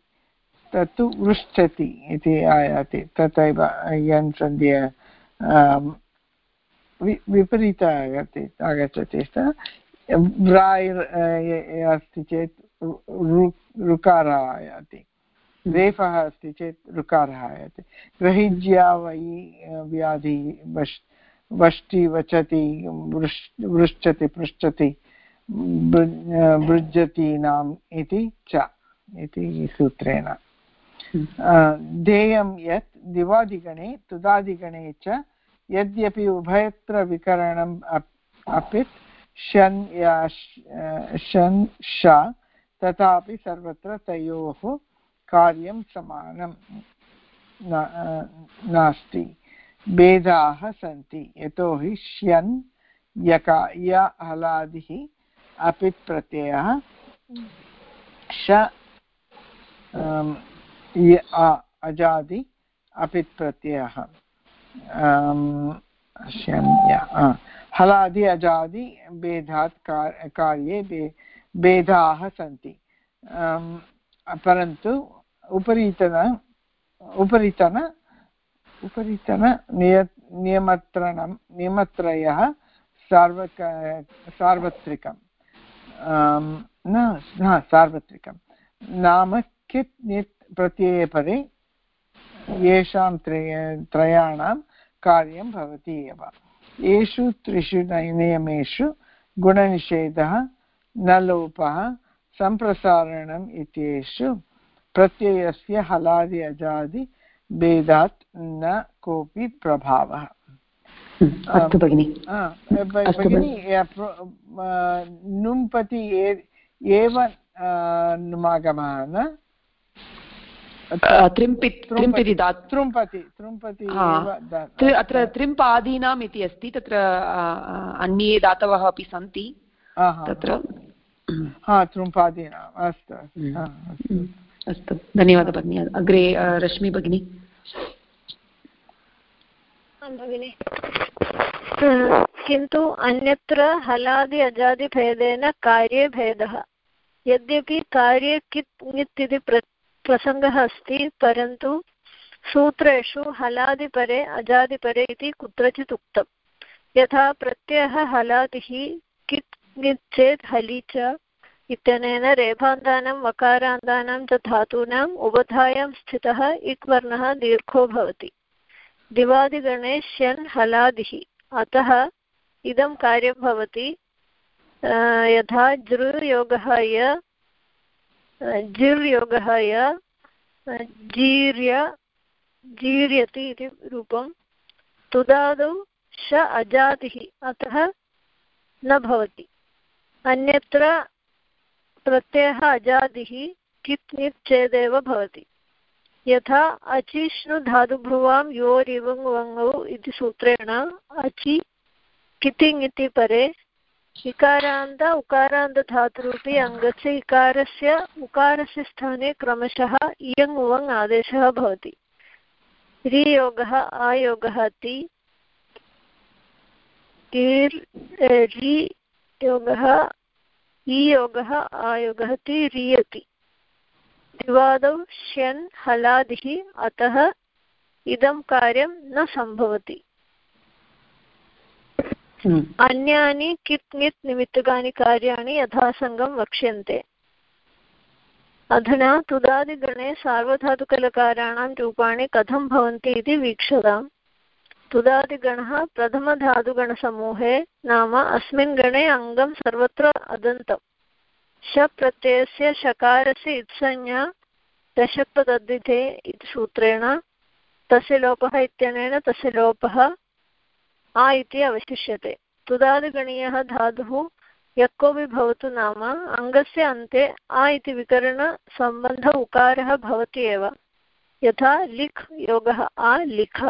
तत्तु वृच्छति इति आयाति। तथैव यन् सन्ध्य विपरीत आगति, आगच्छति व्राय् अस्ति चेत् ऋकारः आयाति रेफः अस्ति चेत् ऋकारः आयाति ग्रहिज्या वै व्याधि वश्, वष्टि वचति वृश् वृच्छति पृच्छति भृजतीनाम् इति च, इति सूत्रेण। ध्येयं यत् दिवादिगणे, तुदादिगणे च यद्यपि उभयत्र विकरणम् अपि शन् शन्, श, तथापि सर्वत्र तयोः कार्यं समानं नास्ति। भेदाः सन्ति। यतोहि श्यन् यका, य हलादिः अपित् प्रत्ययः। श अजादि अपित् प्रत्ययः। हलादि अजादि भेदात् कार्ये भेदाः सन्ति। परन्तु उपरितन उपरितन उपरितन निय नियमत्रणं नियमत्रयः सार्वक सार्वत्रिकं न न सार्वत्रिकं नाम कित् नित् प्रत्यये परे येषां त्रय त्रयाणां कार्यं भवति एव। येषु त्रिषु नियमेषु गुणनिषेधः न लोपः सम्प्रसारणम् इत्येषु प्रत्ययस्य हलादि अजादि भेदात् न कोऽपि प्रभावः। अस्तु भगिनि। भगिनि नुम्पति एव नुमागमः न त्रिम्पति अत्र त्रिम्प् आदीनाम् इति अस्ति तत्र अन्ये दातवः अपि सन्ति। तत्र हा त्रुम्पादीनाम् अस्तु अस्तु धन्यवादः भगिनि। अग्रे रश्मि भगिनि। भगिनि किन्तु अन्यत्र हलादि अजादिभेदेन कार्ये भेदः यद्यपि कार्ये कित् नित् इति प्रसङ्गः अस्ति, परन्तु सूत्रेषु हलादिपरे अजादिपरे इति कुत्रचित् उक्तम् यथा प्रत्ययः हलादिः, कित् नित् चेत् हलि च इत्यनेन रेफान्तानां वकारान्तानां च धातूनाम् उबधायां स्थितः वर्णः दीर्घो भवति। दिवादिगणे श्यन् हलादिः, अतः इदं कार्यं भवति यथा जृयोगः य जिर्योगः य जीर्य, जीर्यति इति रूपं। तुदादौ श अजातिः, अतः न भवति। अन्यत्र प्रत्ययः अजादिः कित् नित् भवति। यथा अचिष्णु धातुभ्रुवां योरिवङ् वङौ इति सूत्रेण अचि कितिङ् इति परे इकारान्त उकारान्तधातुरूपी अङ्गस्य इकारस्य, उकारस्य स्थाने क्रमशः इयङ् उवङ् आदेशः भवति रियोगः आयोगः ति रि योगः ईयोगः आयोगः ति, रियति दिवादौ श्यन्, हलादिः, अतः इदं कार्यं न सम्भवति। अन्यानि कित् नित् निमित्तकानि कार्याणि यथासङ्गं वक्ष्यन्ते। अधुना तुदादिगणे सार्वधातुकलकाराणां रूपाणि कथं भवन्ति इति वीक्षताम्। तुदादिगणः प्रथमधातुगणसमूहे नाम अस्मिन् गणे अङ्गं सर्वत्र अदन्तम् शप्रत्ययस्य शकारस्य इत्संज्ञा दशक्तदद्धिते इति सूत्रेण, तस्य लोपः इत्यनेन तस्य लोपः आ इति अवशिष्यते। तुदादिगणीयः धातुः यः कोऽपि भवतु नाम अङ्गस्य अन्ते आ इति विकरणसम्बन्ध उकारः भवति एव। यथा लिख् योगः आ लिख।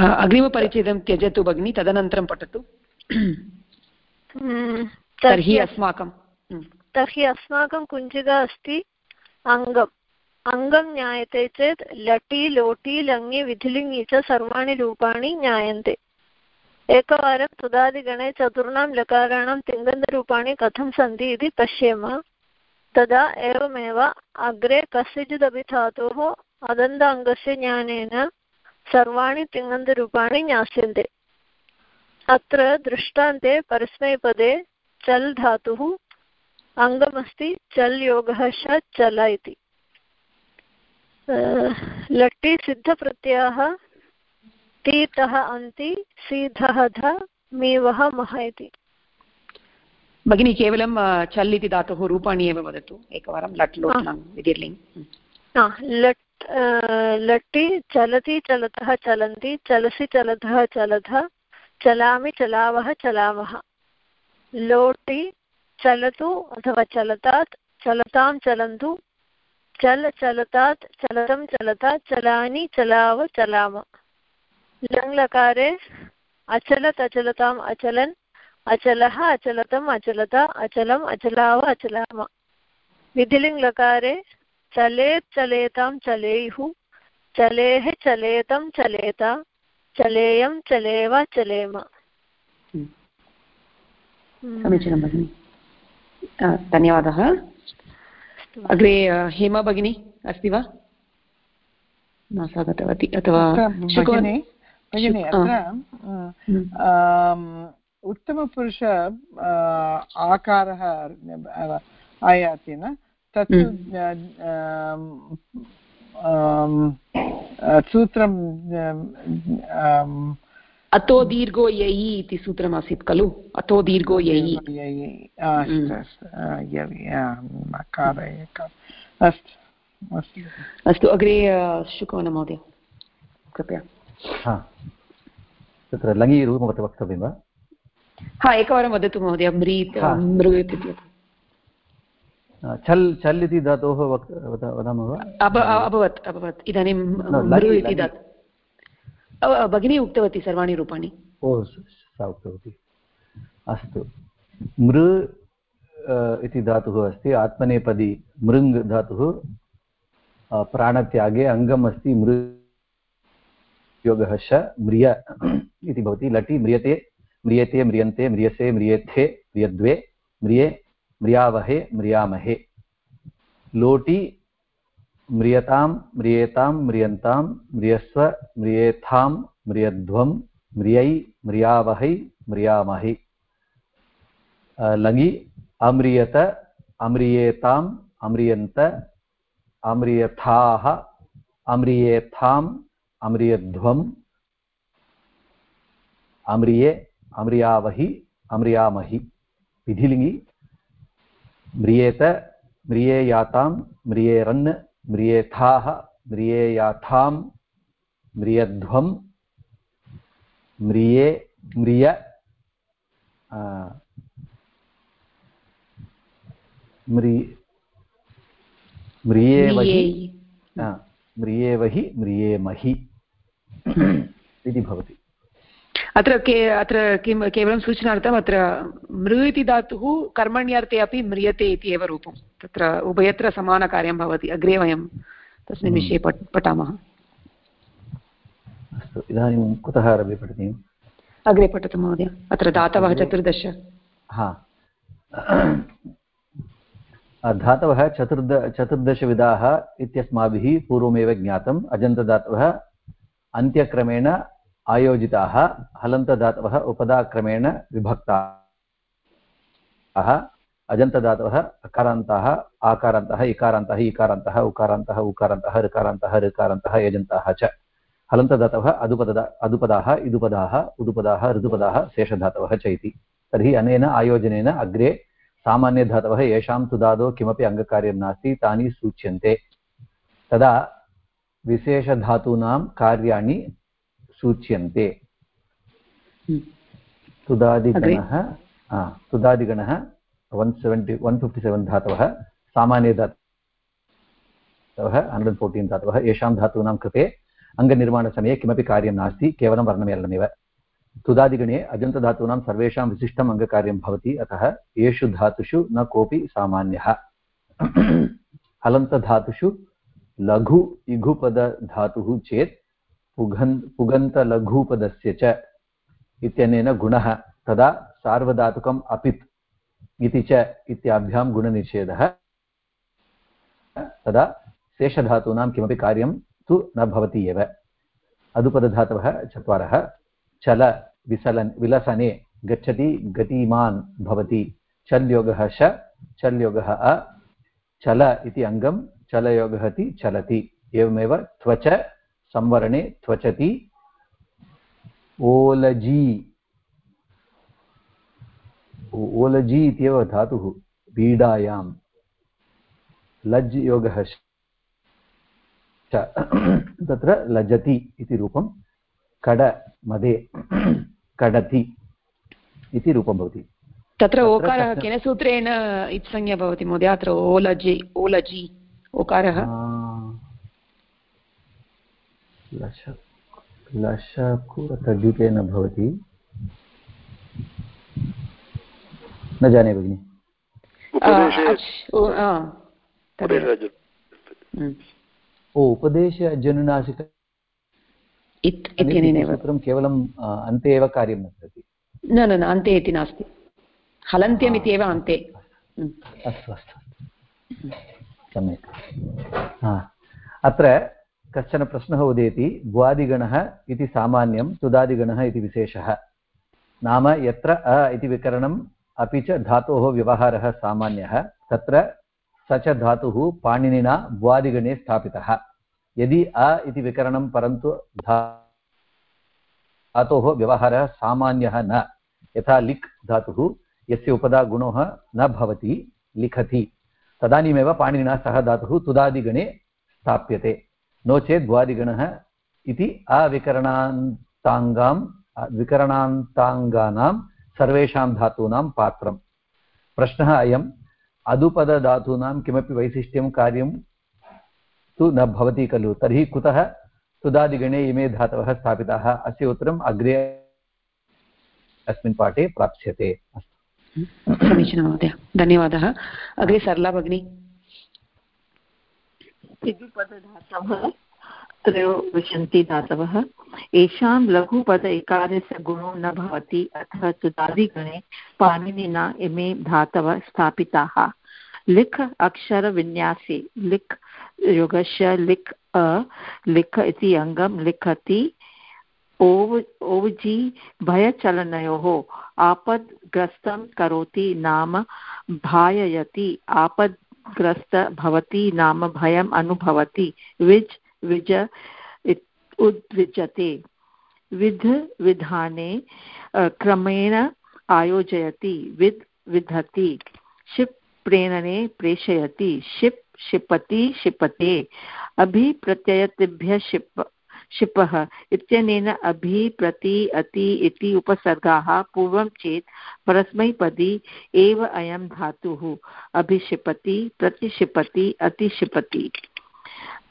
अग्रिमपरिच्छेदं त्यजतु भगिनि तदनन्तरं पठतु। हम्म, तर्हि अस्माकं हम्म। तर्हि अस्माकं कुञ्जिका अस्ति अङ्गम्। अङ्गं ज्ञायते चेत् लटि लोटि लङि विधिलिङि च सर्वाणि रूपाणि ज्ञायन्ते एकवारं तुदादिगणे चतुर्णां लकाराणां तिङन्तरूपाणि कथं सन्ति इति पश्येम तदा एवमेव अग्रे कस्यचिदपि धातोः अदन्त अङ्गस्य ज्ञानेन सर्वाणि तिङन्तरूपाणि ज्ञास्यन्ते अत्र दृष्टान्ते परस्मैपदे चल् धातुः अङ्गमस्ति चल् योगः श चल इति लट्टि सिद्धप्रत्ययः तीतः अन्ति सीधः ध मीवः मः इति। भगिनी केवलं चल् इति धातोः रूपाणि एव वदतु। एकवारं लट् लोट् लङ् विधिर्लिङ् लट् लट्टि चलति चलतः चलन्ति चलसि चलतः चलतः चलामि चलावः चलामः लोटि चलतु अथवा चलतात् चलतां चलन्तु चल चलतात् चलतं चलता, चलानि चलाव चलाम। लङ्लकारे अचलत् अचलताम् अचलन्, अचलः अचलतम् अचलता, अचलम् अचलाव अचलाम। विधिलिङ्लकारे चलेत् चलेतां चलेयुः चलेः चलेतं चलेता, चलेयं चलेव चलेम। समीचीनं भगिनि। धन्यवादः। अग्रे हेमा भगिनी अस्ति वा न सा गतवती अथवा भगिनि भगिनि अत्र हम्म। उत्तमपुरुष आकारः आयाति न तत् हम्म। सूत्रं अतो दीर्घो ययि इति सूत्रमासीत् खलु? अतो दीर्घो ययि। अस्तु अग्रे शुकवन महोदय। कृपया। तत्र लङि रूपं वक्तव्यं वा? हा एकवारं वदतु महोदय म्रीत् मृ इति। छल् छल् इति धातोः वदामः वा? अभवत् अभवत्। इदानीं मृ इति धातु। भगिनी उक्तवती सर्वाणि रूपाणि ओ सा उक्तवती अस्तु मृ इति धातुः अस्ति आत्मनेपदी मृङ् धातुः प्राणत्यागे अङ्गम् अस्ति मृ योगः श म्रिय इति भवति लटि म्रियते म्रियते म्रियन्ते म्रियसे म्रियेथे म्रियद्वे म्रिये म्रियावहे म्रियामहे लोटि म्रियतां, म्रियेतां, म्रियन्तां, म्रियस्व, म्रियेथां, म्रियध्वं, म्रियै, म्रियावहै, म्रियामहे। लङि, अम्रियत अम्रियेताम् अम्रियन्त, अम्रियथाः अम्रियेथाम् अम्रियध्वम् अम्रिये, अम्रियावहि, अम्रियामहि। विधिलिङ्गि, म्रियेत, म्रियेयातां, म्रियेरन् म्रियेथाः म्रियेयाथां म्रियध्वं म्रिये म्रिय म्रियेवहि म्रियेवहि म्रियेमहि इति भवति। अत्र के अत्र किं केवलं सूचनार्थम् अत्र मृ इति धातुः कर्मण्यर्थे अपि म्रियते इति एव रूपं। तत्र उभयत्र समानकार्यं भवति अग्रे वयं तस्मिन् हम्म। विषये पठ पठामः। अस्तु इदानीं कुतः आरभ्य पठनीयम्? अग्रे पठतु महोदय अत्र दातवः चतुर्दश। हा। धातवः चतुर्द चतुर्दशविधाः इत्यस्माभिः पूर्वमेव ज्ञातम्। अजन्तदातवः अन्त्यक्रमेण आयोजिताः हलन्तदातवः उपदाक्रमेण विभक्ताः, अजन्तदातवः अकारान्ताः, आकारान्तः, इकारान्तः इकारान्तः, उकारान्तः उकारान्तः, ऋकारान्तः ऋकारान्तः, यजन्ताः च। हलन्तदातवः अदुपदा अदुपदाः, इदुपदाः, उदुपदाः, ऋदुपदाः शेषधातवः च इति। तर्हि अनेन आयोजनेन अग्रे सामान्यधातवः येषां तुदादौ किमपि अङ्गकार्यं नास्ति, तानि सूच्यन्ते। तदा विशेषधातूनां कार्याणि सूच्यन्ते। हम्म। तुदादिगणः तुदादिगणः one seventy one fifty seven धातवः सामान्यधातवः हण्ड्रेड् फोर्टीन् धातवः येषां धातूनां कृते अङ्गनिर्माणसमये किमपि कार्यं नास्ति केवलं वर्णमेलनमेव। तुदादिगणे अजन्तधातूनां सर्वेषां विशिष्टम् अङ्गकार्यं भवति अतः येषु धातुषु न कोऽपि सामान्यः। हलन्तधातुषु लघु इघुपदधातुः चेत् पुगन् पुगन्तलघुपदस्य च इत्यनेन गुणः तदा सार्वधातुकम् अपित् इति च इत्याभ्यां गुणनिषेधः। तदा शेषधातूनां किमपि कार्यं तु न भवति एव। अदुपदधातवः चत्वारः। चल, विसलन्, विलसने गच्छति गतिमान् भवति। चल्योगः श, चल्योगः अ, चल इति अङ्गं, चलयोगः इति चलति। एवमेव त्वच संवरणे त्वचति। ओलजी। ओलजी इत्येव धातुः पीडायां लज् योगः तत्र लजति इति रूपं कड मदे कडति इति रूपं भवति। तत्र ओकारः केन सूत्रेण इत्संज्ञा भवति महोदय? अत्र ओलजि ओलजि ओकारः। लश लशकु तद्धितेन भवति। न जाने भगिनि। ओ उपदेश इत्यनेनैव सूत्रं केवलम् अन्ते एव कार्यं न करोति। न न न अन्ते इति नास्ति। हलन्त्यम् इत्येव अन्ते। अस्तु अस्तु सम्यक्। अत्र कश्चन प्रश्नः उदेति भ्वादिगणः इति सामान्यं तुदादिगणः इति विशेषः। नाम यत्र अ इति विकरणम्, अपि च धातोः व्यवहारः सामान्यः, तत्र स च धातुः पाणिनिना भ्वादिगणे स्थापितः। यदि अ इति विकरणं, परन्तु धातोः व्यवहारः सामान्यः न, यथा लिक् धातुः, यस्य उपदा गुणः न भवति, लिखति। तदानीमेव पाणिनिना सः धातुः तुदादिगणे स्थाप्यते। नो चेत् द्वादिगणः इति अविकरणान्ताङ्गां विकरणान्ताङ्गानां, सर्वेषां धातूनां पात्रं प्रश्नः अयम् अदुपदधातूनां किमपि वैशिष्ट्यं, कार्यं तु न भवति खलु। तर्हि कुतः सुदादिगणे इमे धातवः स्थापिताः? अस्य उत्तरम् अग्रे अस्मिन् पाठे प्राप्स्यते। अस्तु। समीचीनं महोदय। धन्यवादः। अग्रे सरला भगिनी। धातवः त्रयोविंशति धातवः येषां लघुपद इकारस्य गुणो न भवति अतः सुदादिगणे पाणिनिना इमे धातवः स्थापिताः। लिख् अक्षरविन्यासे, लिख् योगस्य लिक् अ, लिख इति अङ्गं लिखति, ओव्, ओव्जि भयचलनयोः, आपद्ग्रस्तं करोति नाम भाययति आपद्ग्रस्त भवति, नाम भयम् अनुभवति। विज्, विज उद्विजते। विध, विधाने क्रमेण आयोजयति। विद्, विधति। शिप्, प्रेरणे, प्रेषयति। शिप् क्षिपति क्षिपते अभिप्रत्ययतेभ्यः शिप् क्षिपः इत्यनेन अभि प्रति अति इति उपसर्गाः पूर्वं चेत् परस्मैपदी एव अयं धातुः। अभिक्षिपति, प्रतिक्षिपति, अतिक्षिपति।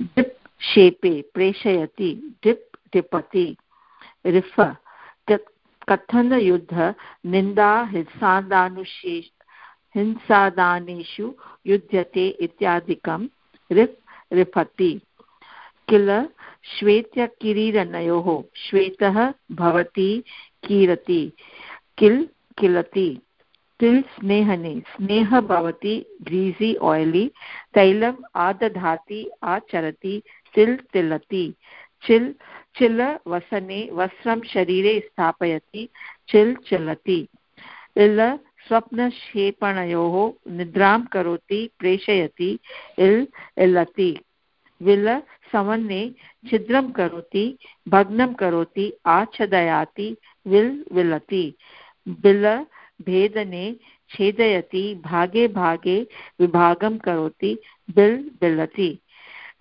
डिप् शेपे प्रेषयति डिप् टिपति, रिफ कथनयुद्ध निन्दा हिंसादानुशेष हिंसादानेषु युध्यते इत्यादिकं। रिफ्, रिफति। किल श्वेत्यकिरीरनयोः श्वेतः भवति, कीरति, किल्, किलति, तिल् स्नेहने, स्नेह भवति, ग्रीसि आयिलि तैलम् आदधाति, आचरति, तिल् तिलति, चिल्, चिल वसने, वस्त्रं शरीरे स्थापयति, चिल् चिलति, इल स्वप्नक्षेपणयोः निद्रां करोति, प्रेषयति, इल् इलति। विल छिद्रं करोति, भग्नं करोति, आच्छदयाति, विल् विलति। बिल भेदने छेदयति, भागे भागे विभागं करोति, बिल् बिलति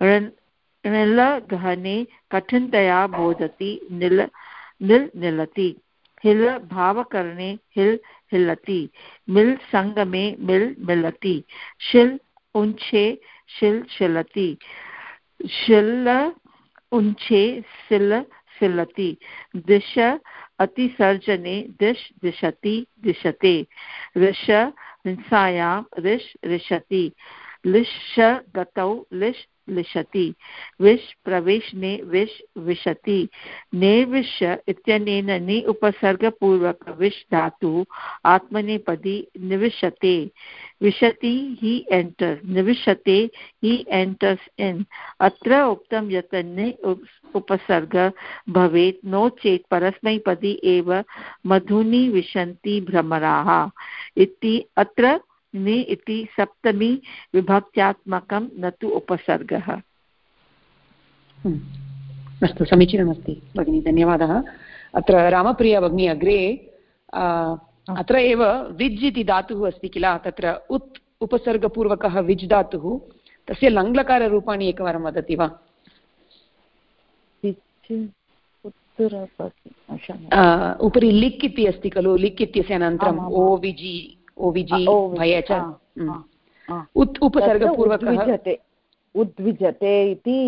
णिल कठिनतया बोधति निल निल् निलति। हिल भावकरणे हिल् हिलति। मिल् सङ्गमे मिल् मिलति। शिल् उञ्छे शिल् शिलति। शिल् उञ्चे सिल सिलति दिश अतिसर्जने दिश दिशति दिशते ऋष हिंसायां ऋष रिशति लिश गतौ लिश् लिशति विश् प्रवेशने विश् विशति। निर्विश्य इत्यनेन नि उपसर्गपूर्वक विश् धातुः आत्मनेपदी निविशते। विशति हि एण्टर् निविशते हि एण्टर्स् इन् अत्र उक्तं यत् नि उपसर्ग भवेत्, नो चेत् परस्मैपदी एव मधुनि विशन्ति भ्रमराः। इति अत्र नि इति सप्तमी विभक्त्यात्मकं न तु उपसर्गः। हम्म। अस्तु समीचीनमस्ति भगिनी धन्यवादः। अत्र रामप्रिया भगिनी अग्रे अत्र एव विज् इति धातुः अस्ति किल तत्र उत् उपसर्गपूर्वकः विज् धातुः तस्य लङ्लकाररूपाणि एकवारं वदति वा? उपरि लिक् इति अस्ति खलु लिक् इत्यस्य अनन्तरम् ओ विजि ओ विजि भय च उत् उपसर्गपूर्वकः उद्विजते इति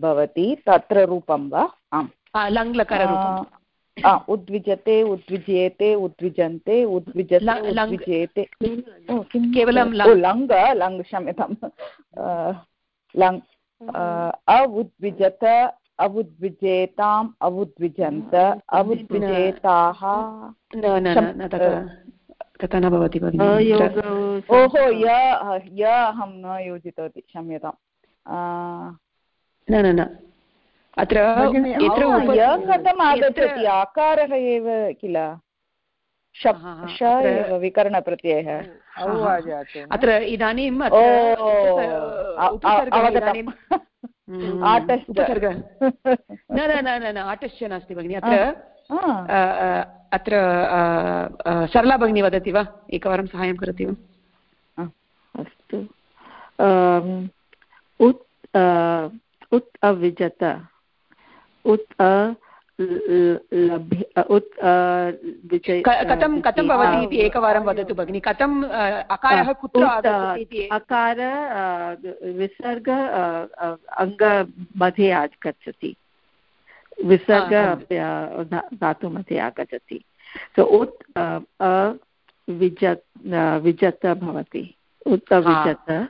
भवति तत्र रूपं वा आम् लङ्लकाररूपम् उद्विजते उद्विज्येते उद्विजन्ते उद्विजते उद्विजेते केवलं लङ् लङ् क्षम्यतां लङ् अवुद्विजत अवुद्विजेताम् अवुद्विजन्त अवुद्विजेताः तथा न भवति भगिनि। ओहो य य अहं न योजितवती क्षम्यताम्। न न न। अत्र कथम् आगच्छति आकारः एव किल? विकरणप्रत्ययः। अत्र इदानीं उपसर्ग न न न न आटश्च नास्ति भगिनि। अत्र अत्र सरला भगिनी वदति वा? एकवारं साहाय्यं करोति वा? अस्तु. उत् उत् अविजत उत् कथं कथं भवति इति एकवारं वदतु भगिनि। कथम् अकारः कुत्र अकार विसर्ग अङ्गमध्ये आगच्छति। विसर्ग धातुमध्ये आगच्छति। सो उत् विजत् विजत भवति। उत् विजत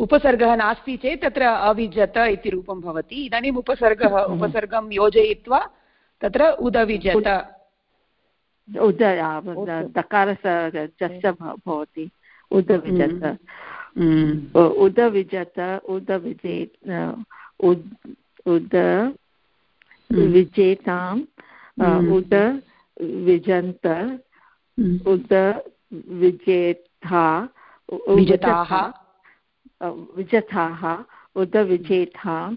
उपसर्गः नास्ति चेत् तत्र अविजत इति रूपं भवति। इदानीम् उपसर्गः हम्म। उपसर्गं योजयित्वा तत्र उदविजत। उद दकारस्य जस्य भवति। उदविजत। हम्म। उदविजत उदविजेत् उद् उद हम्म। विजेताम् उद विजन्त उद विजेता विजताः। विजथाः उदविजेथाम्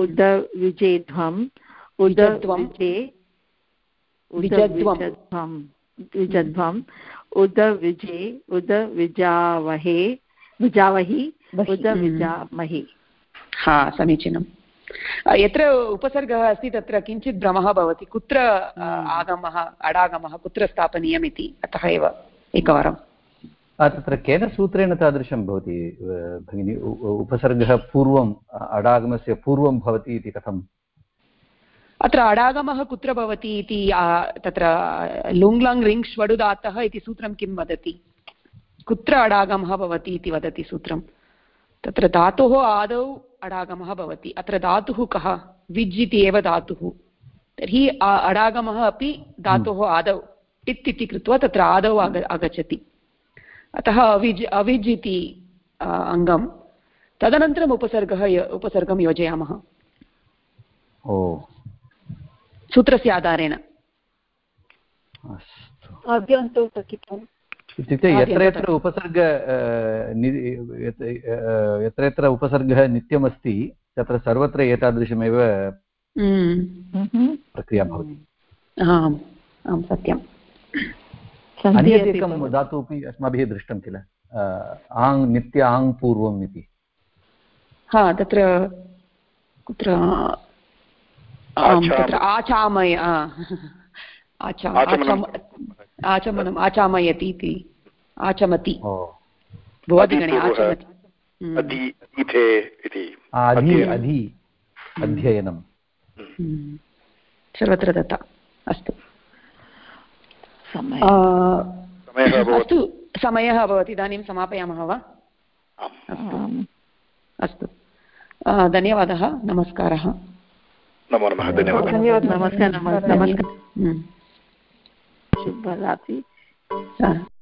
उदविजेध्वम् उदविजे उदविजध्वम् विजध्वम् उद विजे उद विजावहे विजावहि उद विजामहि। हा समीचीनं यत्र उपसर्गः अस्ति तत्र किञ्चित् भ्रमः भवति। कुत्र आगमः अडागमः कुत्र स्थापनीयम् इति अतः एव एकवारं तत्र केन सूत्रेण तादृशं भवति भगिनि? उपसर्गः पूर्वम् अडागमस्य पूर्वं भवति इति कथम्? अत्र अडागमः कुत्र भवति इति तत्र लुङ् लङ् रिङ् ष्वडुदातः इति सूत्रं किं वदति? कुत्र अडागमः भवति इति वदति सूत्रं? तत्र धातोः आदौ अडागमः भवति। अत्र धातुः कः? विज् इति एव धातुः। तर्हि अडागमः अपि धातोः आदौ टित् इति कृत्वा तत्र आदौ आग आगच्छति। अतः अविज् अविज् इति अङ्गं तदनन्तरम् उपसर्गः उपसर्गं योजयामः। ओ। सूत्रस्य आधारेण। इत्युक्ते यत्र यत्र उपसर्ग यत्र यत्र उपसर्गः नित्यमस्ति तत्र सर्वत्र एतादृशमेव प्रक्रिया भवति। आम् आं सत्यम्। अन्यदेकं धातु अपि अस्माभिः दृष्टं किल? आङ् नित्य आङ् पूर्वम् इति हा तत्र कुत्र तत्र आचामय आचमनम् आचामयति इति। आचमति भुवदिगणे आचमति अध्ययनं सर्वत्र दत्ता अस्तु। अस्तु। समयः अभवत्। इदानीं समापयामः वा? अस्तु। धन्यवादः। नमस्कारः। नमो नमः। धन्यवादः। नमस्कारः। नमस्कारः। शुभरात्रि